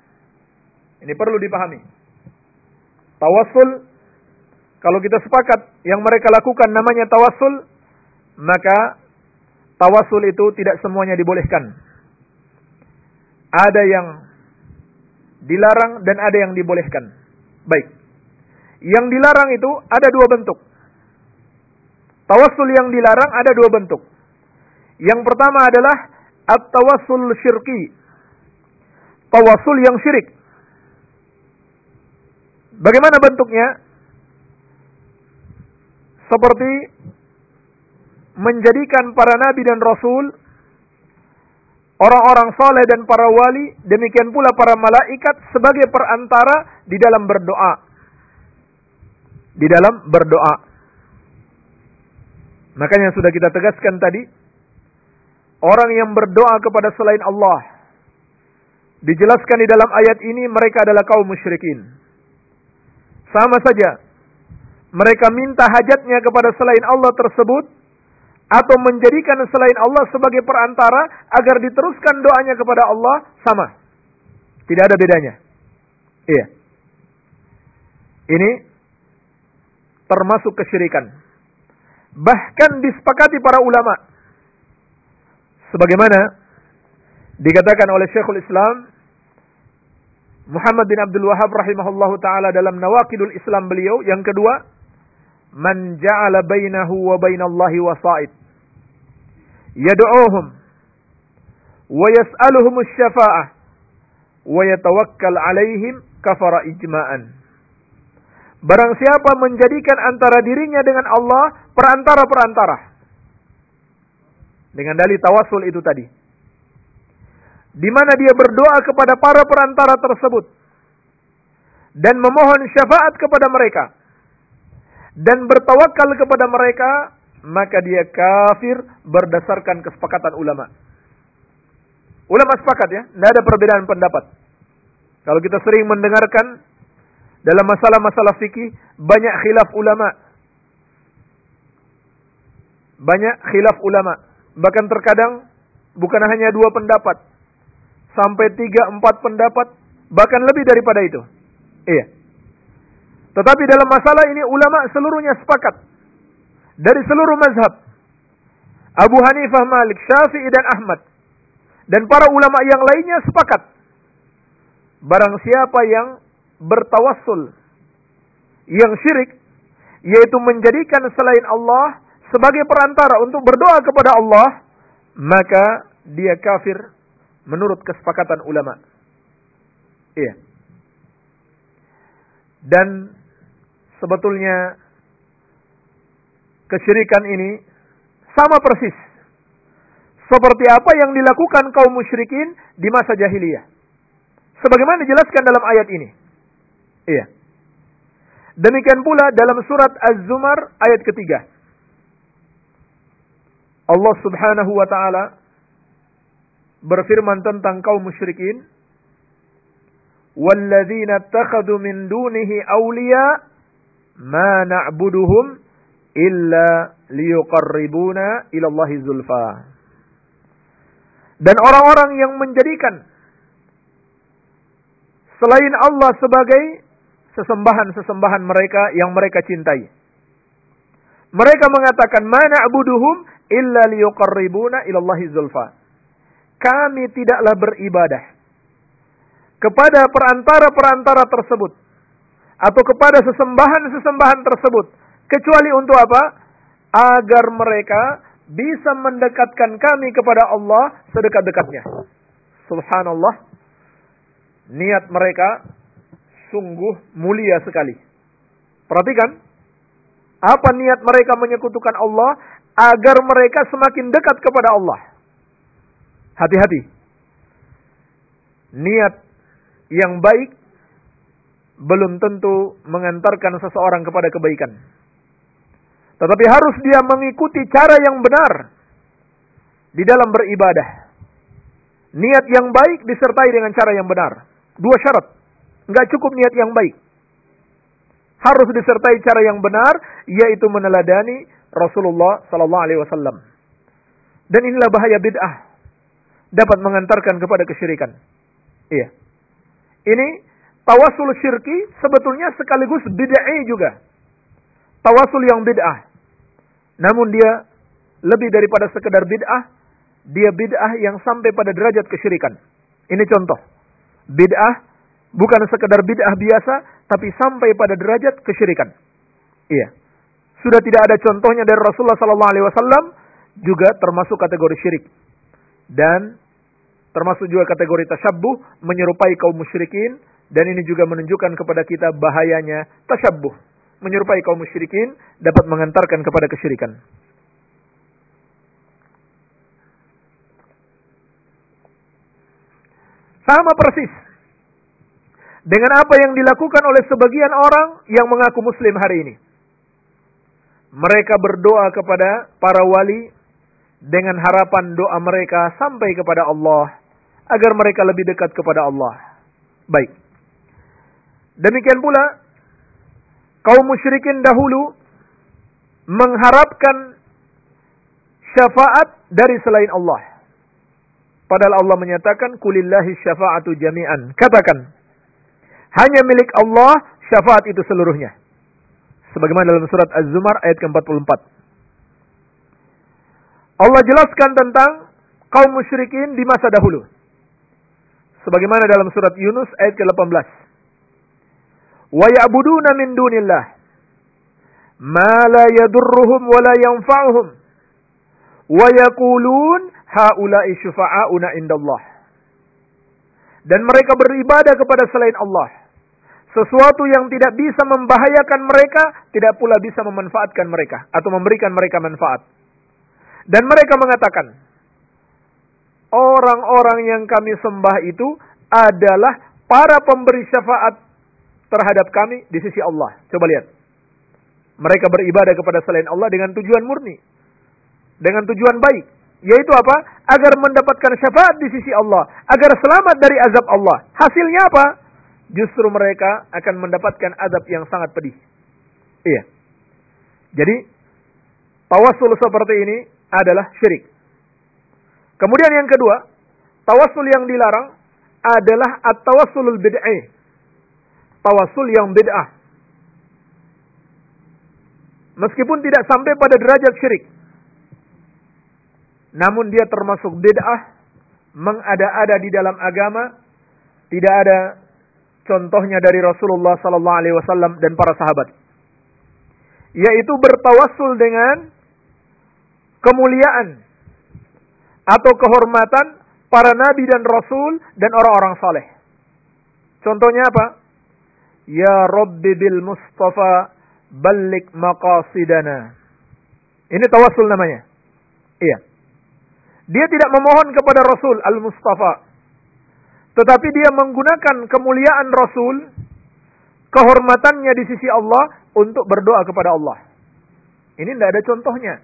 Ini perlu dipahami. Tawassul kalau kita sepakat yang mereka lakukan namanya tawassul, maka tawassul itu tidak semuanya dibolehkan. Ada yang dilarang dan ada yang dibolehkan. Baik. Yang dilarang itu ada dua bentuk. Tawassul yang dilarang ada dua bentuk. Yang pertama adalah at-tawassul syirki. Tawassul yang syirik. Bagaimana bentuknya? Seperti menjadikan para nabi dan rasul orang-orang soleh dan para wali, demikian pula para malaikat sebagai perantara di dalam berdoa. Di dalam berdoa. Makanya sudah kita tegaskan tadi, Orang yang berdoa kepada selain Allah. Dijelaskan di dalam ayat ini mereka adalah kaum musyrikin. Sama saja. Mereka minta hajatnya kepada selain Allah tersebut. Atau menjadikan selain Allah sebagai perantara agar diteruskan doanya kepada Allah. Sama. Tidak ada bedanya. Iya. Ini termasuk kesyirikan. Bahkan disepakati para ulama sebagaimana dikatakan oleh Syekhul Islam Muhammad bin Abdul Wahab rahimahullahu taala dalam Nawakidul Islam beliau yang kedua man ja'ala bainahu wa bainallahi wasa'id yad'uuhum wa yas'aluhum asy-syafa'ah wa yatawakkal 'alaihim kafara ijma'an Barang siapa menjadikan antara dirinya dengan Allah perantara-perantara dengan dalih tawasul itu tadi. Di mana dia berdoa kepada para perantara tersebut. Dan memohon syafaat kepada mereka. Dan bertawakal kepada mereka. Maka dia kafir berdasarkan kesepakatan ulama. Ulama sepakat ya. Tidak ada perbedaan pendapat. Kalau kita sering mendengarkan dalam masalah-masalah fikih banyak khilaf ulama. Banyak khilaf ulama Bahkan terkadang bukan hanya dua pendapat. Sampai tiga, empat pendapat. Bahkan lebih daripada itu. Iya. Tetapi dalam masalah ini ulama seluruhnya sepakat. Dari seluruh mazhab. Abu Hanifah, Malik, Syafi'i dan Ahmad. Dan para ulama yang lainnya sepakat. Barang siapa yang bertawassul. Yang syirik. Yaitu menjadikan selain Allah sebagai perantara untuk berdoa kepada Allah. Maka dia kafir menurut kesepakatan ulama. Iya. Dan sebetulnya kesyirikan ini sama persis seperti apa yang dilakukan kaum musyrikin di masa jahiliyah. Sebagaimana dijelaskan dalam ayat ini. Iya. Demikian pula dalam surat Az-Zumar ayat ketiga. Allah Subhanahu wa taala berfirman tentang kaum musyrikin, "Walladzina ittakhadhu min dunihi awliya ma na'buduhum illa liyuqarribuna ila Allah zulfa." Dan orang-orang yang menjadikan selain Allah sebagai sesembahan-sesembahan mereka yang mereka cintai. Mereka mengatakan, "Mana abuduhum illa liyuqarribuna ila Allah zulfa." Kami tidaklah beribadah kepada perantara-perantara tersebut atau kepada sesembahan-sesembahan tersebut kecuali untuk apa? Agar mereka bisa mendekatkan kami kepada Allah sedekat-dekatnya. Subhanallah. Niat mereka sungguh mulia sekali. Perhatikan. Apa niat mereka menyekutukan Allah agar mereka semakin dekat kepada Allah. Hati-hati. Niat yang baik belum tentu mengantarkan seseorang kepada kebaikan. Tetapi harus dia mengikuti cara yang benar di dalam beribadah. Niat yang baik disertai dengan cara yang benar. Dua syarat. Enggak cukup niat yang baik. Harus disertai cara yang benar, yaitu meneladani Rasulullah Sallallahu Alaihi Wasallam. Dan inilah bahaya bid'ah. Dapat mengantarkan kepada kesyirikan. Iya. Ini tawasul syirki sebetulnya sekaligus bid'ah juga. Tawasul yang bid'ah. Namun dia lebih daripada sekedar bid'ah, dia bid'ah yang sampai pada derajat kesyirikan. Ini contoh. Bid'ah bukan sekedar bid'ah biasa, tapi sampai pada derajat kesyirikan. Iya. Sudah tidak ada contohnya dari Rasulullah sallallahu alaihi wasallam juga termasuk kategori syirik. Dan termasuk juga kategori tasyabbuh menyerupai kaum musyrikin dan ini juga menunjukkan kepada kita bahayanya tasyabbuh menyerupai kaum musyrikin dapat mengantarkan kepada kesyirikan. Sama persis dengan apa yang dilakukan oleh sebagian orang yang mengaku muslim hari ini. Mereka berdoa kepada para wali dengan harapan doa mereka sampai kepada Allah agar mereka lebih dekat kepada Allah. Baik. Demikian pula kaum musyrikin dahulu mengharapkan syafaat dari selain Allah. Padahal Allah menyatakan kulillahi syafa'atu jami'an. Katakan hanya milik Allah syafaat itu seluruhnya. Sebagaimana dalam surat Az-Zumar ayat ke-44. Allah jelaskan tentang kaum musyrikin di masa dahulu. Sebagaimana dalam surat Yunus ayat ke-18. Wa ya'buduna min dunillah ma la yadurruhum wa la yanfa'uhum wa yaqulun haula'i syufa'auna indallah. Dan mereka beribadah kepada selain Allah sesuatu yang tidak bisa membahayakan mereka, tidak pula bisa memanfaatkan mereka atau memberikan mereka manfaat. Dan mereka mengatakan, orang-orang yang kami sembah itu adalah para pemberi syafaat terhadap kami di sisi Allah. Coba lihat. Mereka beribadah kepada selain Allah dengan tujuan murni. Dengan tujuan baik. Yaitu apa? Agar mendapatkan syafaat di sisi Allah. Agar selamat dari azab Allah. Hasilnya apa? justru mereka akan mendapatkan adab yang sangat pedih. Iya. Jadi, tawasul seperti ini adalah syirik. Kemudian yang kedua, tawassul yang dilarang adalah at-tawassulul bid'ah. Tawassul yang bid'ah. Meskipun tidak sampai pada derajat syirik. Namun dia termasuk bid'ah, mengada-ada di dalam agama, tidak ada contohnya dari Rasulullah wasallam dan para sahabat. Yaitu bertawassul dengan kemuliaan atau kehormatan para nabi dan rasul dan orang-orang saleh. Contohnya apa? Ya Rabbi bil Mustafa balik maqasidana. Ini tawassul namanya. Iya. Dia tidak memohon kepada Rasul Al-Mustafa. Tetapi dia menggunakan kemuliaan Rasul, kehormatannya di sisi Allah untuk berdoa kepada Allah. Ini tidak ada contohnya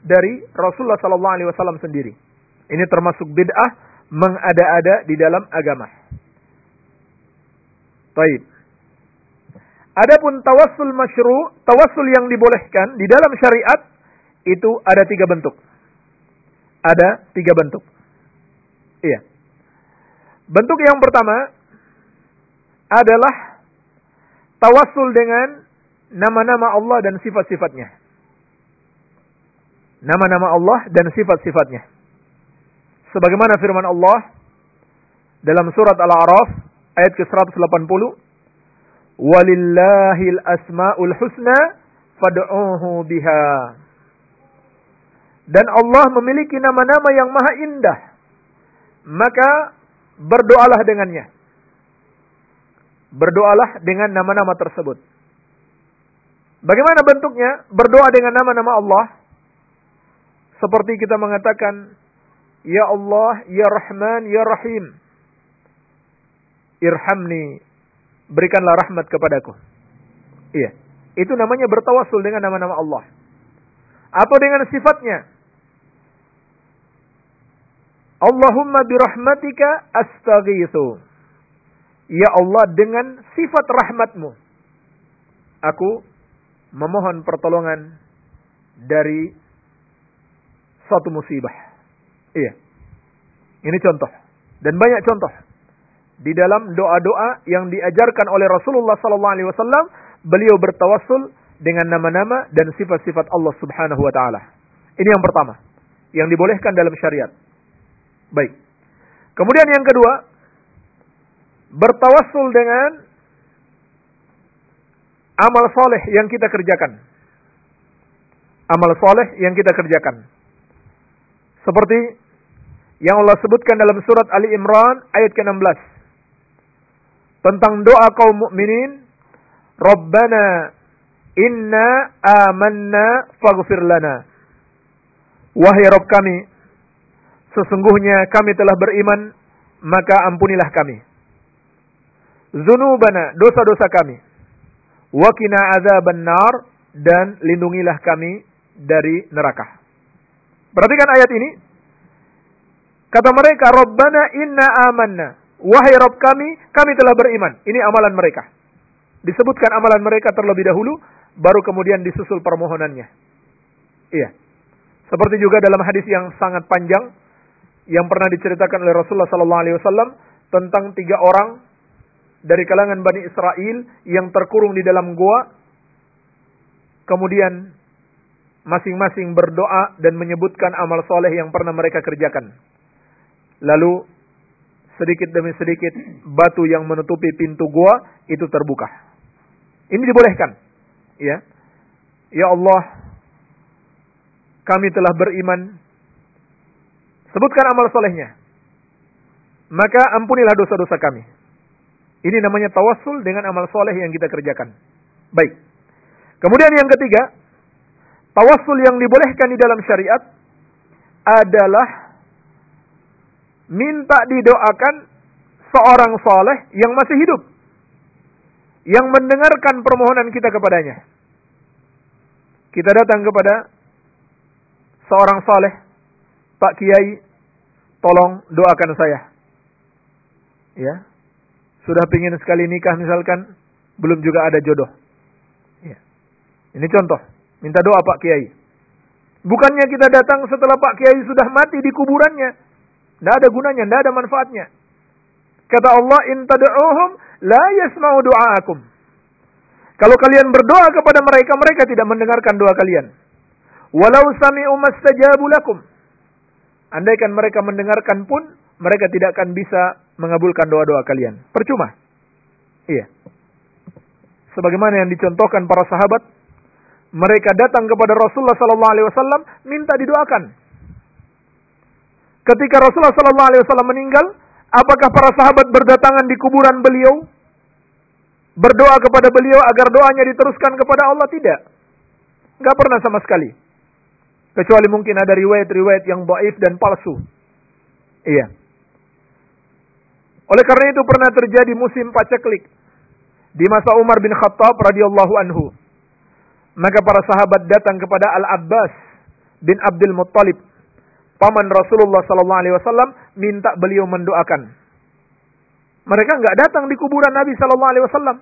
dari Rasulullah Sallallahu Alaihi Wasallam sendiri. Ini termasuk bid'ah mengada-ada di dalam agama. Taib. Adapun tawassul masyru, tawassul yang dibolehkan di dalam syariat itu ada tiga bentuk. Ada tiga bentuk. Iya. Bentuk yang pertama adalah tawassul dengan nama-nama Allah dan sifat-sifatnya. Nama-nama Allah dan sifat-sifatnya sebagaimana firman Allah dalam surat Al-A'raf ayat ke-180 Walillahil asmaul husna fad'uhu biha Dan Allah memiliki nama-nama yang maha indah maka berdoalah dengannya Berdoalah dengan nama-nama tersebut Bagaimana bentuknya? Berdoa dengan nama-nama Allah seperti kita mengatakan Ya Allah, Ya Rahman, Ya Rahim. Irhamni. Berikanlah rahmat kepadaku. Iya. Itu namanya bertawasul dengan nama-nama Allah. Atau dengan sifatnya. Allahumma birahmatika astaghithu. Ya Allah dengan sifat rahmatmu. Aku memohon pertolongan dari suatu musibah. Iya. Ini contoh. Dan banyak contoh. Di dalam doa-doa yang diajarkan oleh Rasulullah SAW, beliau bertawassul dengan nama-nama dan sifat-sifat Allah Subhanahu wa taala. Ini yang pertama, yang dibolehkan dalam syariat. Baik. Kemudian yang kedua, bertawassul dengan amal soleh yang kita kerjakan. Amal soleh yang kita kerjakan. Seperti yang Allah sebutkan dalam surat Ali Imran ayat ke-16 tentang doa kaum mukminin Rabbana inna amanna faghfir lana. Wahai Rabb kami sesungguhnya kami telah beriman maka ampunilah kami. Zunubana dosa-dosa kami. Wakina azaban nar dan lindungilah kami dari neraka. Perhatikan ayat ini. Kata mereka, Rabbana inna amanna. Wahai Rabb kami, kami telah beriman. Ini amalan mereka. Disebutkan amalan mereka terlebih dahulu, baru kemudian disusul permohonannya. Iya. Seperti juga dalam hadis yang sangat panjang, yang pernah diceritakan oleh Rasulullah SAW tentang tiga orang dari kalangan Bani Israel yang terkurung di dalam gua, kemudian masing-masing berdoa dan menyebutkan amal soleh yang pernah mereka kerjakan. Lalu sedikit demi sedikit batu yang menutupi pintu gua itu terbuka. Ini dibolehkan. Ya. Ya Allah, kami telah beriman. Sebutkan amal solehnya. Maka ampunilah dosa-dosa kami. Ini namanya tawassul dengan amal soleh yang kita kerjakan. Baik. Kemudian yang ketiga, tawassul yang dibolehkan di dalam syariat adalah minta didoakan seorang soleh yang masih hidup. Yang mendengarkan permohonan kita kepadanya. Kita datang kepada seorang soleh. Pak Kiai, tolong doakan saya. Ya. Sudah pingin sekali nikah misalkan, belum juga ada jodoh. Ya. Ini contoh. Minta doa Pak Kiai. Bukannya kita datang setelah Pak Kiai sudah mati di kuburannya. Tidak ada gunanya, tidak ada manfaatnya. Kata Allah, in tad'uhum la yasma'u du'aakum. Kalau kalian berdoa kepada mereka, mereka tidak mendengarkan doa kalian. Walau sami'u mastajabu lakum. Andaikan mereka mendengarkan pun, mereka tidak akan bisa mengabulkan doa-doa kalian. Percuma. Iya. Sebagaimana yang dicontohkan para sahabat, mereka datang kepada Rasulullah sallallahu alaihi wasallam minta didoakan. Ketika Rasulullah sallallahu alaihi wasallam meninggal, apakah para sahabat berdatangan di kuburan beliau berdoa kepada beliau agar doanya diteruskan kepada Allah? Tidak. Enggak pernah sama sekali. Kecuali mungkin ada riwayat-riwayat yang baif dan palsu. Iya. Oleh karena itu pernah terjadi musim paceklik di masa Umar bin Khattab radhiyallahu anhu. Maka para sahabat datang kepada Al-Abbas bin Abdul Muttalib, paman Rasulullah sallallahu alaihi wasallam, minta beliau mendoakan. Mereka enggak datang di kuburan Nabi sallallahu alaihi wasallam,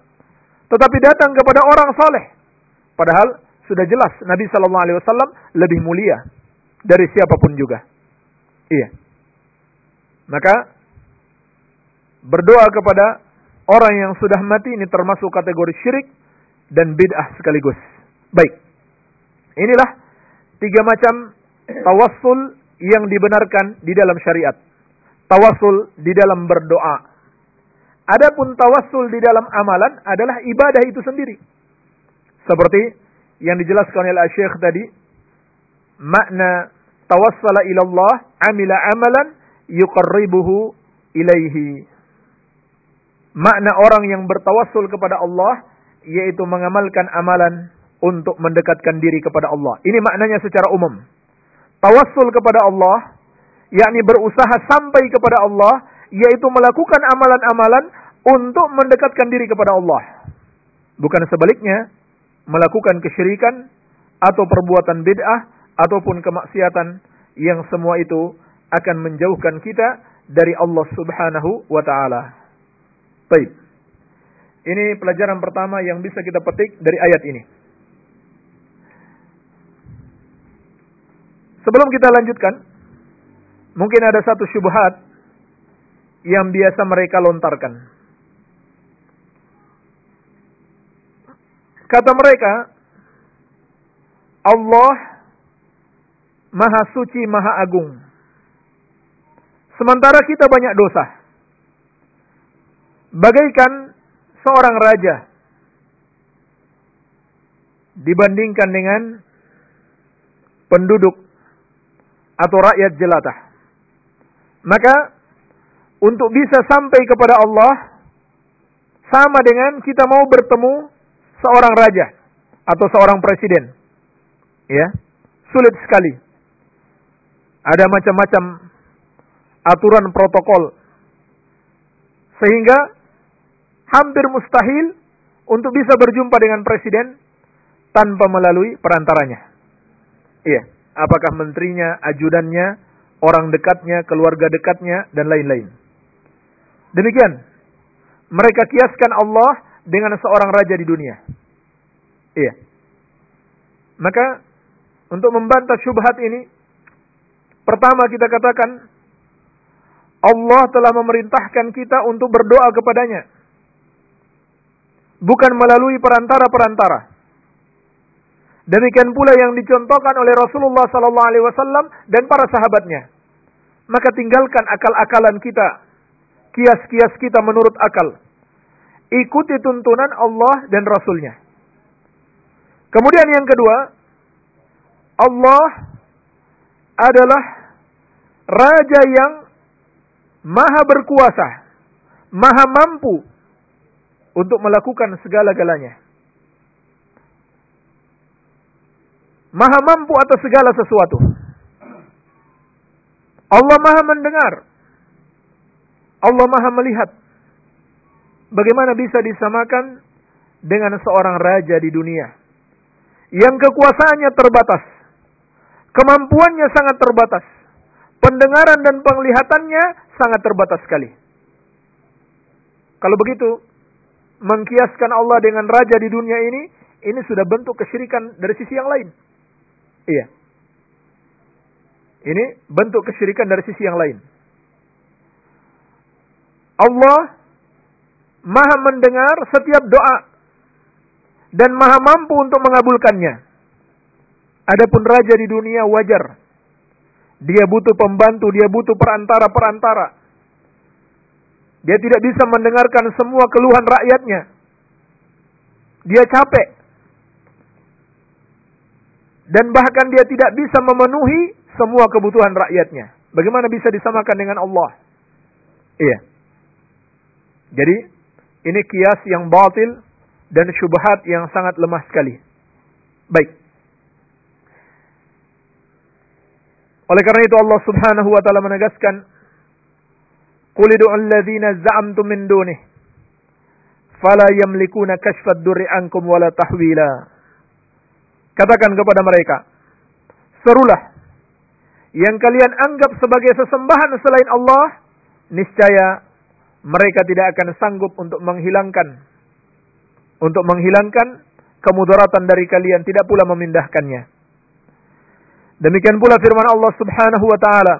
tetapi datang kepada orang saleh. Padahal sudah jelas Nabi sallallahu alaihi wasallam lebih mulia dari siapa pun juga. Iya. Maka berdoa kepada orang yang sudah mati ini termasuk kategori syirik dan bid'ah sekaligus. Baik. Inilah tiga macam tawassul yang dibenarkan di dalam syariat. Tawassul di dalam berdoa. Adapun tawassul di dalam amalan adalah ibadah itu sendiri. Seperti yang dijelaskan oleh Syekh tadi, makna tawassala ila Allah amila amalan yuqarribuhu ilaihi. Makna orang yang bertawassul kepada Allah yaitu mengamalkan amalan untuk mendekatkan diri kepada Allah. Ini maknanya secara umum. Tawassul kepada Allah, yakni berusaha sampai kepada Allah, yaitu melakukan amalan-amalan untuk mendekatkan diri kepada Allah. Bukan sebaliknya, melakukan kesyirikan atau perbuatan bid'ah ataupun kemaksiatan yang semua itu akan menjauhkan kita dari Allah Subhanahu wa taala. Baik. Ini pelajaran pertama yang bisa kita petik dari ayat ini. Sebelum kita lanjutkan, mungkin ada satu syubhat yang biasa mereka lontarkan. Kata mereka, Allah Maha Suci, Maha Agung. Sementara kita banyak dosa. Bagaikan seorang raja dibandingkan dengan penduduk atau rakyat jelata. Maka untuk bisa sampai kepada Allah sama dengan kita mau bertemu seorang raja atau seorang presiden. Ya, sulit sekali. Ada macam-macam aturan protokol sehingga hampir mustahil untuk bisa berjumpa dengan presiden tanpa melalui perantaranya. Iya apakah menterinya, ajudannya, orang dekatnya, keluarga dekatnya, dan lain-lain. Demikian, mereka kiaskan Allah dengan seorang raja di dunia. Iya. Maka, untuk membantah syubhat ini, pertama kita katakan, Allah telah memerintahkan kita untuk berdoa kepadanya. Bukan melalui perantara-perantara. Demikian pula yang dicontohkan oleh Rasulullah sallallahu alaihi wasallam dan para sahabatnya. Maka tinggalkan akal-akalan kita, kias-kias kita menurut akal. Ikuti tuntunan Allah dan Rasulnya. Kemudian yang kedua, Allah adalah Raja yang maha berkuasa, maha mampu untuk melakukan segala-galanya. Maha mampu atas segala sesuatu. Allah maha mendengar. Allah maha melihat. Bagaimana bisa disamakan dengan seorang raja di dunia. Yang kekuasaannya terbatas. Kemampuannya sangat terbatas. Pendengaran dan penglihatannya sangat terbatas sekali. Kalau begitu, mengkiaskan Allah dengan raja di dunia ini, ini sudah bentuk kesyirikan dari sisi yang lain. Iya. Ini bentuk kesyirikan dari sisi yang lain. Allah maha mendengar setiap doa dan maha mampu untuk mengabulkannya. Adapun raja di dunia wajar. Dia butuh pembantu, dia butuh perantara-perantara. Dia tidak bisa mendengarkan semua keluhan rakyatnya. Dia capek. Dan bahkan dia tidak bisa memenuhi semua kebutuhan rakyatnya. Bagaimana bisa disamakan dengan Allah? Iya. Jadi, ini kias yang batil dan syubhat yang sangat lemah sekali. Baik. Oleh karena itu Allah Subhanahu wa taala menegaskan, "Qul alladzina za'amtum min dunih fala yamlikuna kashfad durri ankum wala tahwila." Katakan kepada mereka, serulah yang kalian anggap sebagai sesembahan selain Allah, niscaya mereka tidak akan sanggup untuk menghilangkan untuk menghilangkan kemudaratan dari kalian, tidak pula memindahkannya. Demikian pula firman Allah Subhanahu wa taala,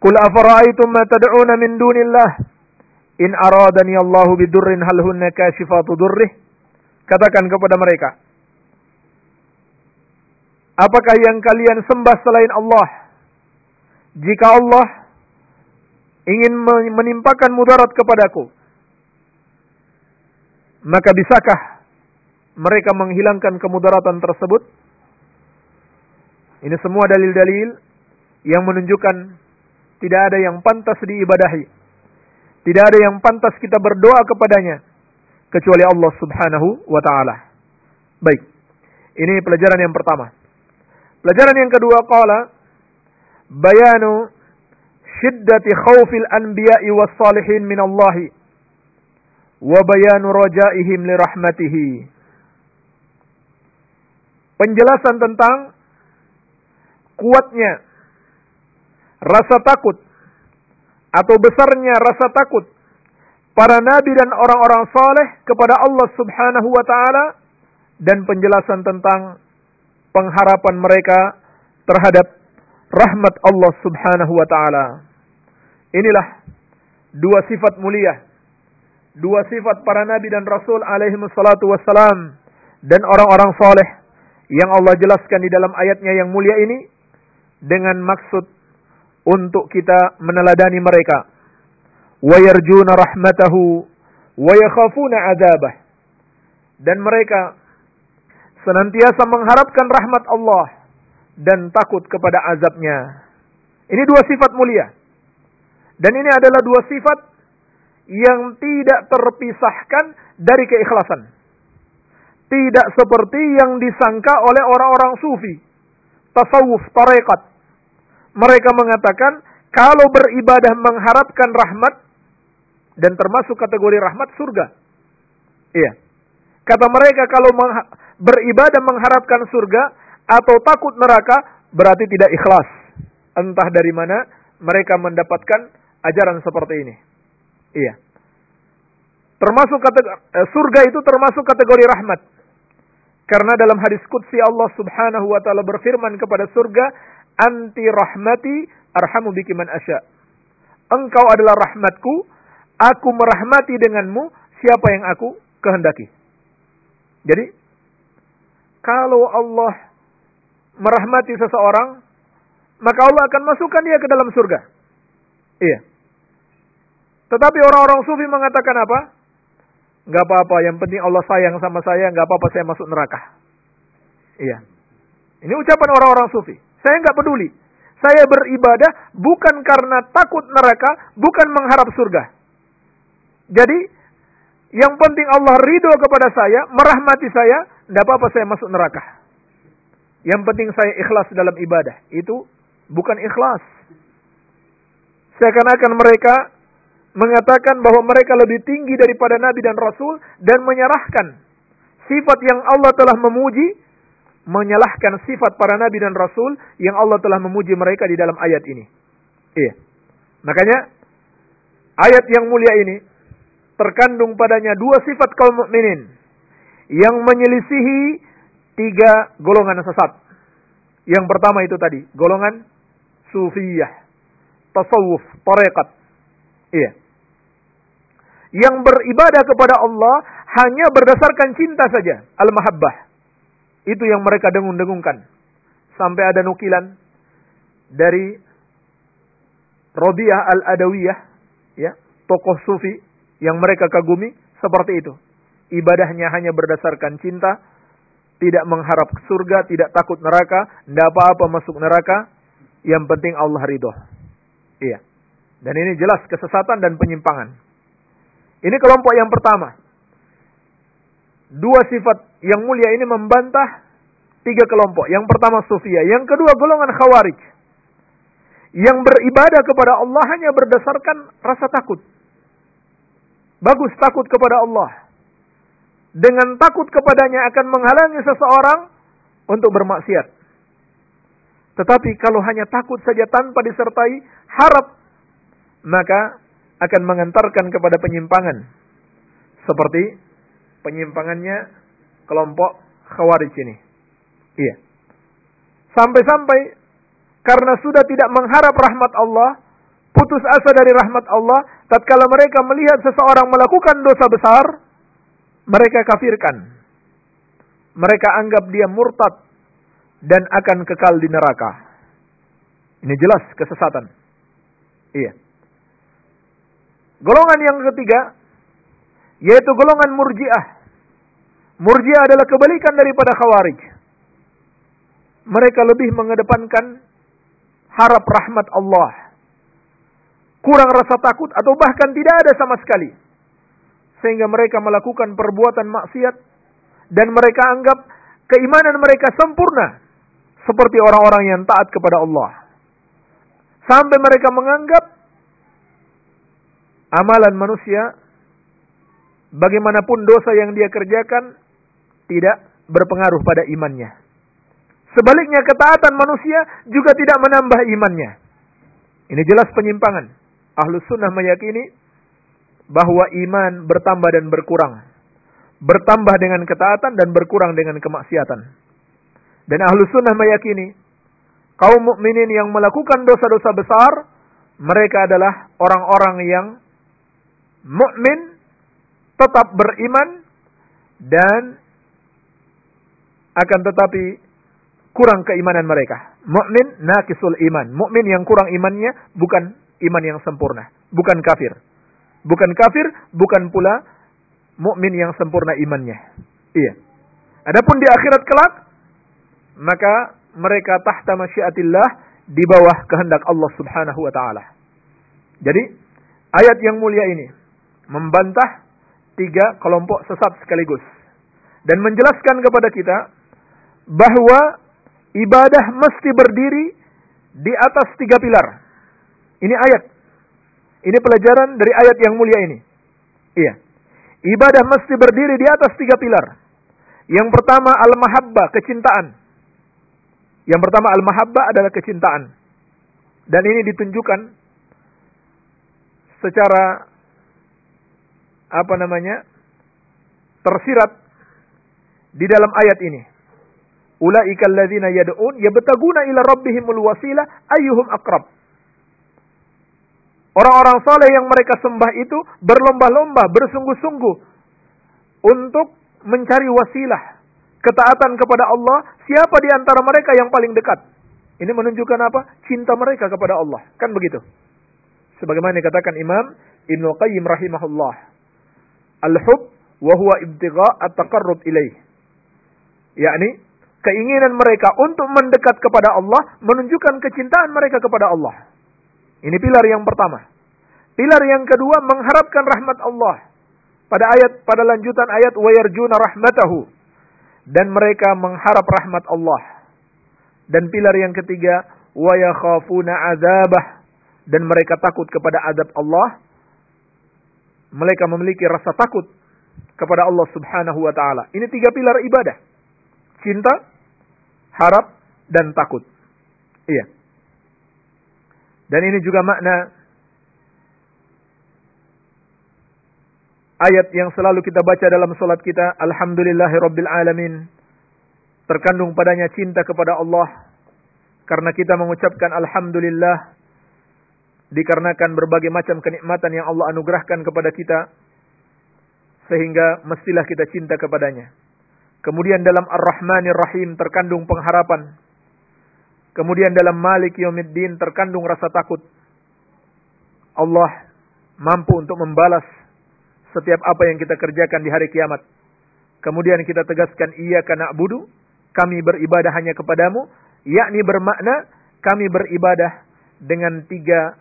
"Qul afara'aytum ma tad'una min dunillah in aradani Allah bidurrin hal hunna kashifatu durrih?" Katakan kepada mereka, Apakah yang kalian sembah selain Allah? Jika Allah ingin menimpakan mudarat kepadaku, maka bisakah mereka menghilangkan kemudaratan tersebut? Ini semua dalil-dalil yang menunjukkan tidak ada yang pantas diibadahi. Tidak ada yang pantas kita berdoa kepadanya kecuali Allah Subhanahu wa taala. Baik. Ini pelajaran yang pertama. Pelajaran yang kedua qala bayanu syiddati khaufil anbiya'i was salihin min Allah wa bayanu rajaihim li rahmatihi. Penjelasan tentang kuatnya rasa takut atau besarnya rasa takut para nabi dan orang-orang saleh kepada Allah Subhanahu wa taala dan penjelasan tentang pengharapan mereka terhadap rahmat Allah Subhanahu wa taala. Inilah dua sifat mulia dua sifat para nabi dan rasul alaihi wassalatu wassalam dan orang-orang soleh yang Allah jelaskan di dalam ayatnya yang mulia ini dengan maksud untuk kita meneladani mereka yarjuna rahmatahu yakhafuna adzabah dan mereka senantiasa mengharapkan rahmat Allah dan takut kepada azabnya ini dua sifat mulia dan ini adalah dua sifat yang tidak terpisahkan dari keikhlasan. Tidak seperti yang disangka oleh orang-orang sufi. Tasawuf, tarekat. Mereka mengatakan, kalau beribadah mengharapkan rahmat, dan termasuk kategori rahmat surga. Iya. Kata mereka kalau beribadah mengharapkan surga atau takut neraka, berarti tidak ikhlas. Entah dari mana mereka mendapatkan ajaran seperti ini. Iya. Termasuk kategori, eh, surga itu termasuk kategori rahmat. Karena dalam hadis qudsi Allah Subhanahu wa taala berfirman kepada surga, "Anti rahmati arhamu biki man asya." Engkau adalah rahmatku, aku merahmati denganmu siapa yang aku kehendaki. Jadi, kalau Allah merahmati seseorang, maka Allah akan masukkan dia ke dalam surga. Iya. Tetapi orang-orang sufi mengatakan apa? Gak apa-apa, yang penting Allah sayang sama saya, gak apa-apa saya masuk neraka. Iya. Ini ucapan orang-orang sufi. Saya gak peduli. Saya beribadah bukan karena takut neraka, bukan mengharap surga. Jadi, yang penting Allah ridho kepada saya, merahmati saya, gak apa-apa saya masuk neraka. Yang penting saya ikhlas dalam ibadah. Itu bukan ikhlas. Seakan-akan mereka mengatakan bahwa mereka lebih tinggi daripada nabi dan rasul dan menyerahkan sifat yang Allah telah memuji menyalahkan sifat para nabi dan rasul yang Allah telah memuji mereka di dalam ayat ini. Iya. Makanya ayat yang mulia ini terkandung padanya dua sifat kaum mukminin yang menyelisihi tiga golongan sesat. Yang pertama itu tadi, golongan sufiyah, tasawuf, tarekat. Iya. Yang beribadah kepada Allah hanya berdasarkan cinta saja, al-mahabbah. Itu yang mereka dengung-dengungkan. Sampai ada nukilan dari Rodiyah al-Adawiyah, ya, tokoh sufi yang mereka kagumi seperti itu. Ibadahnya hanya berdasarkan cinta, tidak mengharap surga, tidak takut neraka, tidak apa-apa masuk neraka, yang penting Allah ridho. Iya. Dan ini jelas kesesatan dan penyimpangan. Ini kelompok yang pertama. Dua sifat yang mulia ini membantah tiga kelompok. Yang pertama Sufia, yang kedua golongan Khawarij. Yang beribadah kepada Allah hanya berdasarkan rasa takut. Bagus takut kepada Allah. Dengan takut kepadanya akan menghalangi seseorang untuk bermaksiat. Tetapi kalau hanya takut saja tanpa disertai harap, maka akan mengantarkan kepada penyimpangan. Seperti penyimpangannya kelompok Khawarij ini. Iya. Sampai-sampai karena sudah tidak mengharap rahmat Allah, putus asa dari rahmat Allah, tatkala mereka melihat seseorang melakukan dosa besar, mereka kafirkan. Mereka anggap dia murtad dan akan kekal di neraka. Ini jelas kesesatan. Iya. Golongan yang ketiga yaitu golongan murjiah. Murjiah adalah kebalikan daripada khawarij. Mereka lebih mengedepankan harap rahmat Allah. Kurang rasa takut atau bahkan tidak ada sama sekali. Sehingga mereka melakukan perbuatan maksiat dan mereka anggap keimanan mereka sempurna seperti orang-orang yang taat kepada Allah. Sampai mereka menganggap amalan manusia bagaimanapun dosa yang dia kerjakan tidak berpengaruh pada imannya. Sebaliknya ketaatan manusia juga tidak menambah imannya. Ini jelas penyimpangan. Ahlus sunnah meyakini bahwa iman bertambah dan berkurang. Bertambah dengan ketaatan dan berkurang dengan kemaksiatan. Dan ahlus sunnah meyakini kaum mukminin yang melakukan dosa-dosa besar mereka adalah orang-orang yang mukmin tetap beriman dan akan tetapi kurang keimanan mereka. Mukmin naqisul iman. Mukmin yang kurang imannya bukan iman yang sempurna, bukan kafir. Bukan kafir, bukan pula mukmin yang sempurna imannya. Iya. Adapun di akhirat kelak maka mereka tahta masyiatillah di bawah kehendak Allah Subhanahu wa taala. Jadi, ayat yang mulia ini membantah tiga kelompok sesat sekaligus dan menjelaskan kepada kita bahwa ibadah mesti berdiri di atas tiga pilar. Ini ayat. Ini pelajaran dari ayat yang mulia ini. Iya. Ibadah mesti berdiri di atas tiga pilar. Yang pertama al-mahabbah, kecintaan. Yang pertama al-mahabbah adalah kecintaan. Dan ini ditunjukkan secara apa namanya? tersirat di dalam ayat ini. Ulaika alladzina yad'un yabtaguna ila rabbihimul wasilah ayyuhum aqrab. Orang-orang soleh yang mereka sembah itu berlomba-lomba, bersungguh-sungguh untuk mencari wasilah, ketaatan kepada Allah, siapa di antara mereka yang paling dekat. Ini menunjukkan apa? Cinta mereka kepada Allah. Kan begitu. Sebagaimana dikatakan Imam Ibnu Qayyim rahimahullah. Al-hub wa huwa ibtigha at-taqarrub ilaih. Yakni keinginan mereka untuk mendekat kepada Allah menunjukkan kecintaan mereka kepada Allah. Ini pilar yang pertama. Pilar yang kedua mengharapkan rahmat Allah. Pada ayat pada lanjutan ayat wayarjuna rahmatahu dan mereka mengharap rahmat Allah. Dan pilar yang ketiga wayakhafuna azabah dan mereka takut kepada azab Allah. Mereka memiliki rasa takut kepada Allah Subhanahu wa taala. Ini tiga pilar ibadah. Cinta, harap dan takut. Iya. Dan ini juga makna ayat yang selalu kita baca dalam solat kita. Alhamdulillahi Rabbil Alamin. Terkandung padanya cinta kepada Allah. karena kita mengucapkan alhamdulillah dikarenakan berbagai macam kenikmatan yang Allah anugerahkan kepada kita sehingga mestilah kita cinta kepadanya. Kemudian dalam Ar-Rahmanir Rahim terkandung pengharapan. Kemudian dalam Malik Yawmiddin terkandung rasa takut. Allah mampu untuk membalas setiap apa yang kita kerjakan di hari kiamat. Kemudian kita tegaskan iya karena budu, kami beribadah hanya kepadamu, yakni bermakna kami beribadah dengan tiga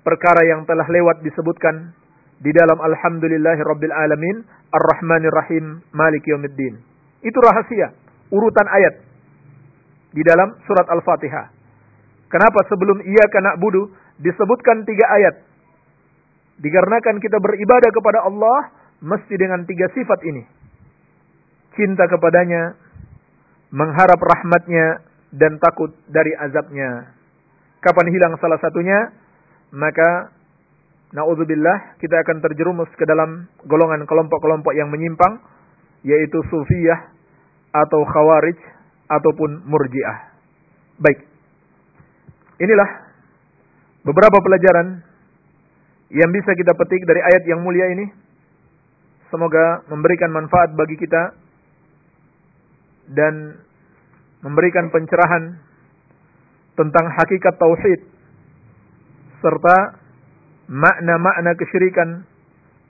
perkara yang telah lewat disebutkan di dalam Alhamdulillahi Rabbil Alamin, Ar-Rahmanir Rahim, Malik Yawmiddin. Itu rahasia, urutan ayat di dalam surat Al-Fatihah. Kenapa sebelum ia kena budu disebutkan tiga ayat? Dikarenakan kita beribadah kepada Allah mesti dengan tiga sifat ini. Cinta kepadanya, mengharap rahmatnya, dan takut dari azabnya. Kapan hilang salah satunya, maka Na'udzubillah, kita akan terjerumus ke dalam golongan kelompok-kelompok yang menyimpang, yaitu sufiyah, atau khawarij, ataupun murjiah. Baik. Inilah beberapa pelajaran yang bisa kita petik dari ayat yang mulia ini. Semoga memberikan manfaat bagi kita dan memberikan pencerahan tentang hakikat tauhid serta makna-makna kesyirikan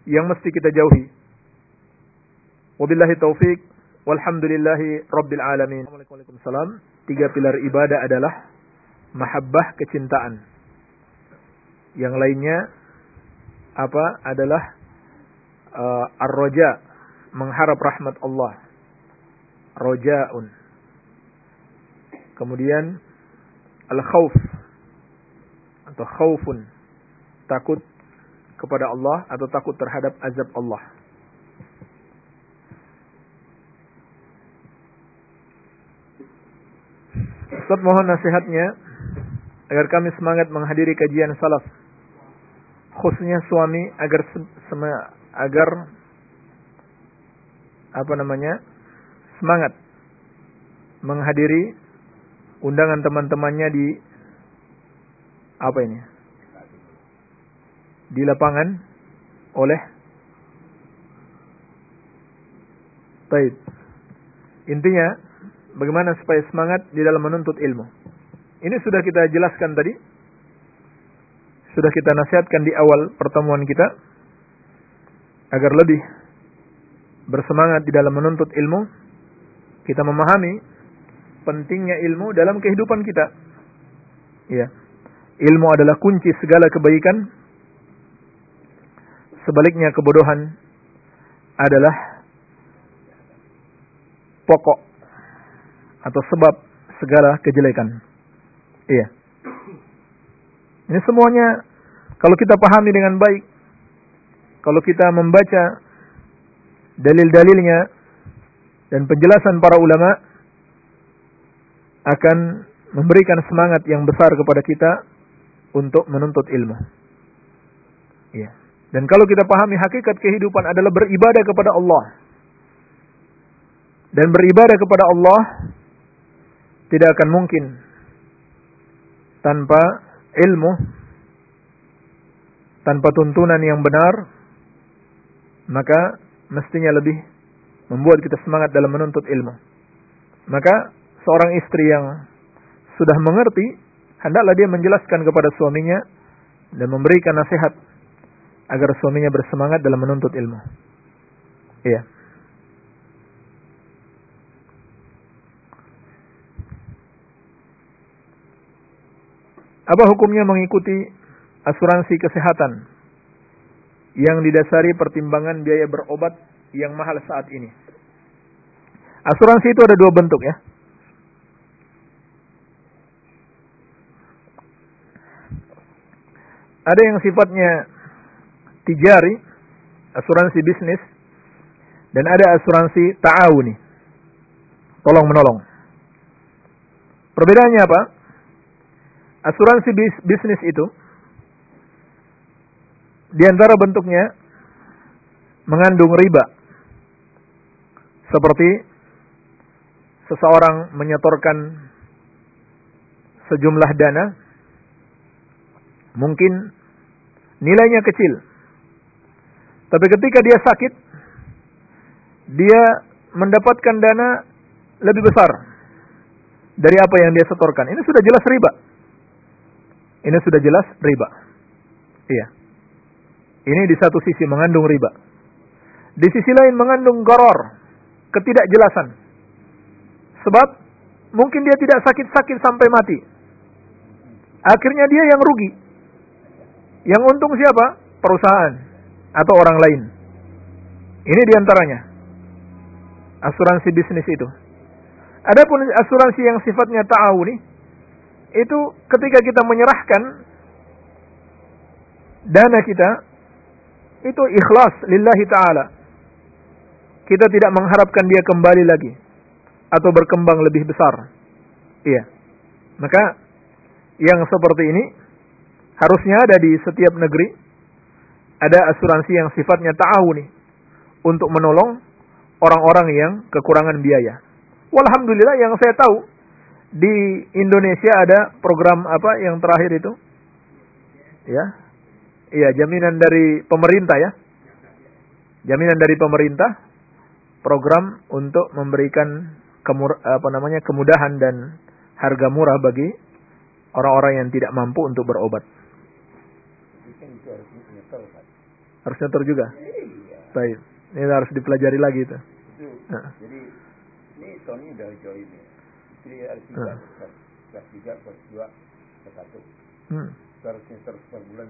yang mesti kita jauhi. Wabillahi taufik walhamdulillahi rabbil alamin. Waalaikumsalam. Tiga pilar ibadah adalah mahabbah kecintaan. Yang lainnya apa adalah uh, ar-roja mengharap rahmat Allah. Rojaun. Kemudian al-khauf atau khaufun takut kepada Allah atau takut terhadap azab Allah. Ustaz mohon nasihatnya agar kami semangat menghadiri kajian salaf khususnya suami agar agar apa namanya semangat menghadiri undangan teman-temannya di apa ini di lapangan oleh Baik. Intinya bagaimana supaya semangat di dalam menuntut ilmu. Ini sudah kita jelaskan tadi. Sudah kita nasihatkan di awal pertemuan kita agar lebih bersemangat di dalam menuntut ilmu. Kita memahami pentingnya ilmu dalam kehidupan kita. Ya. Ilmu adalah kunci segala kebaikan Sebaliknya kebodohan adalah pokok atau sebab segala kejelekan. Iya. Ini semuanya kalau kita pahami dengan baik, kalau kita membaca dalil-dalilnya dan penjelasan para ulama akan memberikan semangat yang besar kepada kita untuk menuntut ilmu. Iya. Dan kalau kita pahami hakikat kehidupan adalah beribadah kepada Allah. Dan beribadah kepada Allah tidak akan mungkin tanpa ilmu, tanpa tuntunan yang benar, maka mestinya lebih membuat kita semangat dalam menuntut ilmu. Maka seorang istri yang sudah mengerti, hendaklah dia menjelaskan kepada suaminya dan memberikan nasihat agar suaminya bersemangat dalam menuntut ilmu. Iya. Apa hukumnya mengikuti asuransi kesehatan yang didasari pertimbangan biaya berobat yang mahal saat ini? Asuransi itu ada dua bentuk ya. Ada yang sifatnya tijari, asuransi bisnis, dan ada asuransi ta'awuni, tolong menolong. Perbedaannya apa? Asuransi bis bisnis itu di antara bentuknya mengandung riba. Seperti seseorang menyetorkan sejumlah dana mungkin nilainya kecil. Tapi ketika dia sakit, dia mendapatkan dana lebih besar dari apa yang dia setorkan. Ini sudah jelas riba. Ini sudah jelas riba. Iya. Ini di satu sisi mengandung riba. Di sisi lain mengandung goror, ketidakjelasan. Sebab mungkin dia tidak sakit-sakit sampai mati. Akhirnya dia yang rugi. Yang untung siapa? Perusahaan atau orang lain. Ini di antaranya. Asuransi bisnis itu. Adapun asuransi yang sifatnya ta'awuni, itu ketika kita menyerahkan dana kita, itu ikhlas lillahi ta'ala. Kita tidak mengharapkan dia kembali lagi. Atau berkembang lebih besar. Iya. Maka, yang seperti ini, harusnya ada di setiap negeri ada asuransi yang sifatnya ta'awuni untuk menolong orang-orang yang kekurangan biaya. Walhamdulillah yang saya tahu di Indonesia ada program apa yang terakhir itu? Ya. Iya, jaminan dari pemerintah ya. Jaminan dari pemerintah program untuk memberikan kemur, apa namanya kemudahan dan harga murah bagi orang-orang yang tidak mampu untuk berobat. Harus nyetor juga. Baik. Ini harus dipelajari lagi itu. nah. Jadi ini ini udah jauh ini. Tiga, nah. kelas tiga, kelas dua, kelas satu. Hmm. Harus nyetor per bulan.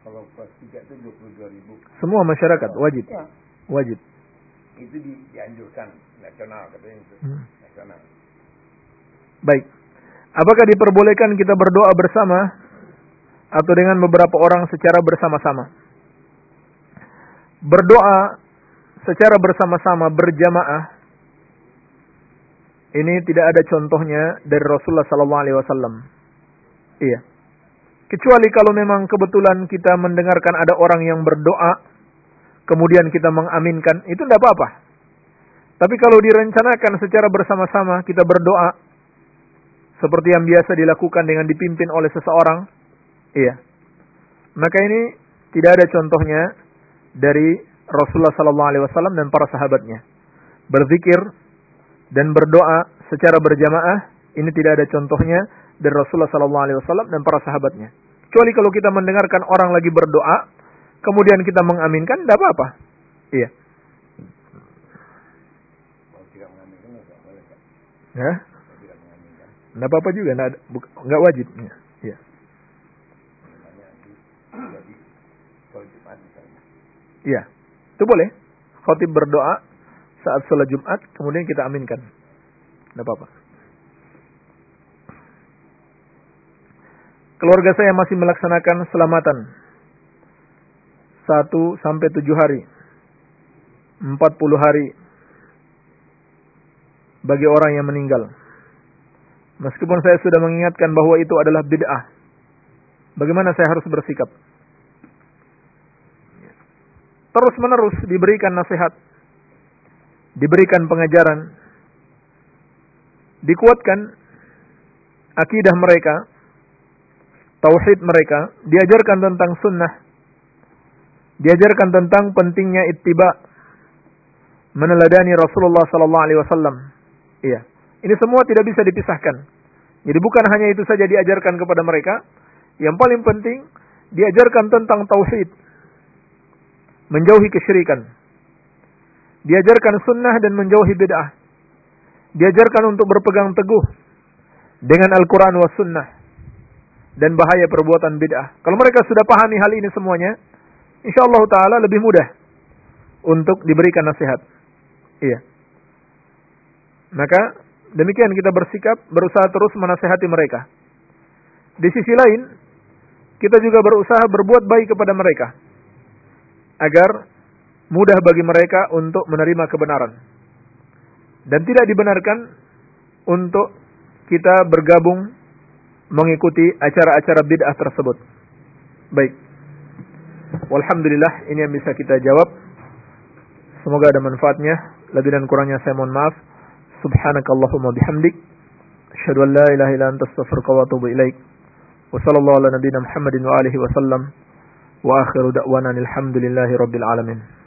Kalau kelas tiga itu dua puluh dua ribu. Semua masyarakat wajib. Ya. Wajib. Itu di, dianjurkan nasional katanya itu. Hmm. Nasional. Baik. Apakah diperbolehkan kita berdoa bersama atau dengan beberapa orang secara bersama-sama? berdoa secara bersama-sama berjamaah ini tidak ada contohnya dari Rasulullah sallallahu alaihi wasallam. Iya. Kecuali kalau memang kebetulan kita mendengarkan ada orang yang berdoa kemudian kita mengaminkan, itu tidak apa-apa. Tapi kalau direncanakan secara bersama-sama kita berdoa seperti yang biasa dilakukan dengan dipimpin oleh seseorang, iya. Maka ini tidak ada contohnya dari Rasulullah sallallahu alaihi wasallam dan para sahabatnya. Berzikir dan berdoa secara berjamaah ini tidak ada contohnya dari Rasulullah sallallahu alaihi wasallam dan para sahabatnya. Kecuali kalau kita mendengarkan orang lagi berdoa, kemudian kita mengaminkan, tidak apa-apa. Iya. Ya? Tidak apa-apa juga, nggak wajib. Ya. Iya. Itu boleh. Khotib berdoa saat sholat Jumat, kemudian kita aminkan. Tidak apa-apa. Keluarga saya masih melaksanakan selamatan. Satu sampai tujuh hari. Empat puluh hari. Bagi orang yang meninggal. Meskipun saya sudah mengingatkan bahwa itu adalah bid'ah. Bagaimana saya harus bersikap? terus menerus diberikan nasihat, diberikan pengajaran, dikuatkan akidah mereka, tauhid mereka, diajarkan tentang sunnah, diajarkan tentang pentingnya ittiba, meneladani Rasulullah sallallahu alaihi wasallam. Iya. Ini semua tidak bisa dipisahkan. Jadi bukan hanya itu saja diajarkan kepada mereka, yang paling penting diajarkan tentang tauhid, menjauhi kesyirikan. Diajarkan sunnah dan menjauhi bid'ah. Diajarkan untuk berpegang teguh dengan Al-Quran wa sunnah. Dan bahaya perbuatan bid'ah. Kalau mereka sudah pahami hal ini semuanya, insya Allah Ta'ala lebih mudah untuk diberikan nasihat. Iya. Maka demikian kita bersikap, berusaha terus menasehati mereka. Di sisi lain, kita juga berusaha berbuat baik kepada mereka agar mudah bagi mereka untuk menerima kebenaran. Dan tidak dibenarkan untuk kita bergabung mengikuti acara-acara bid'ah tersebut. Baik. Walhamdulillah ini yang bisa kita jawab. Semoga ada manfaatnya. Lebih dan kurangnya saya mohon maaf. Subhanakallahumma bihamdik. Asyhadu an la ilaha illa anta astaghfiruka wa atubu ilaik. Wa sallallahu ala nabiyyina Muhammadin wa alihi wa sallam. Wa akhiru da'wana alhamdulillahi rabbil alamin.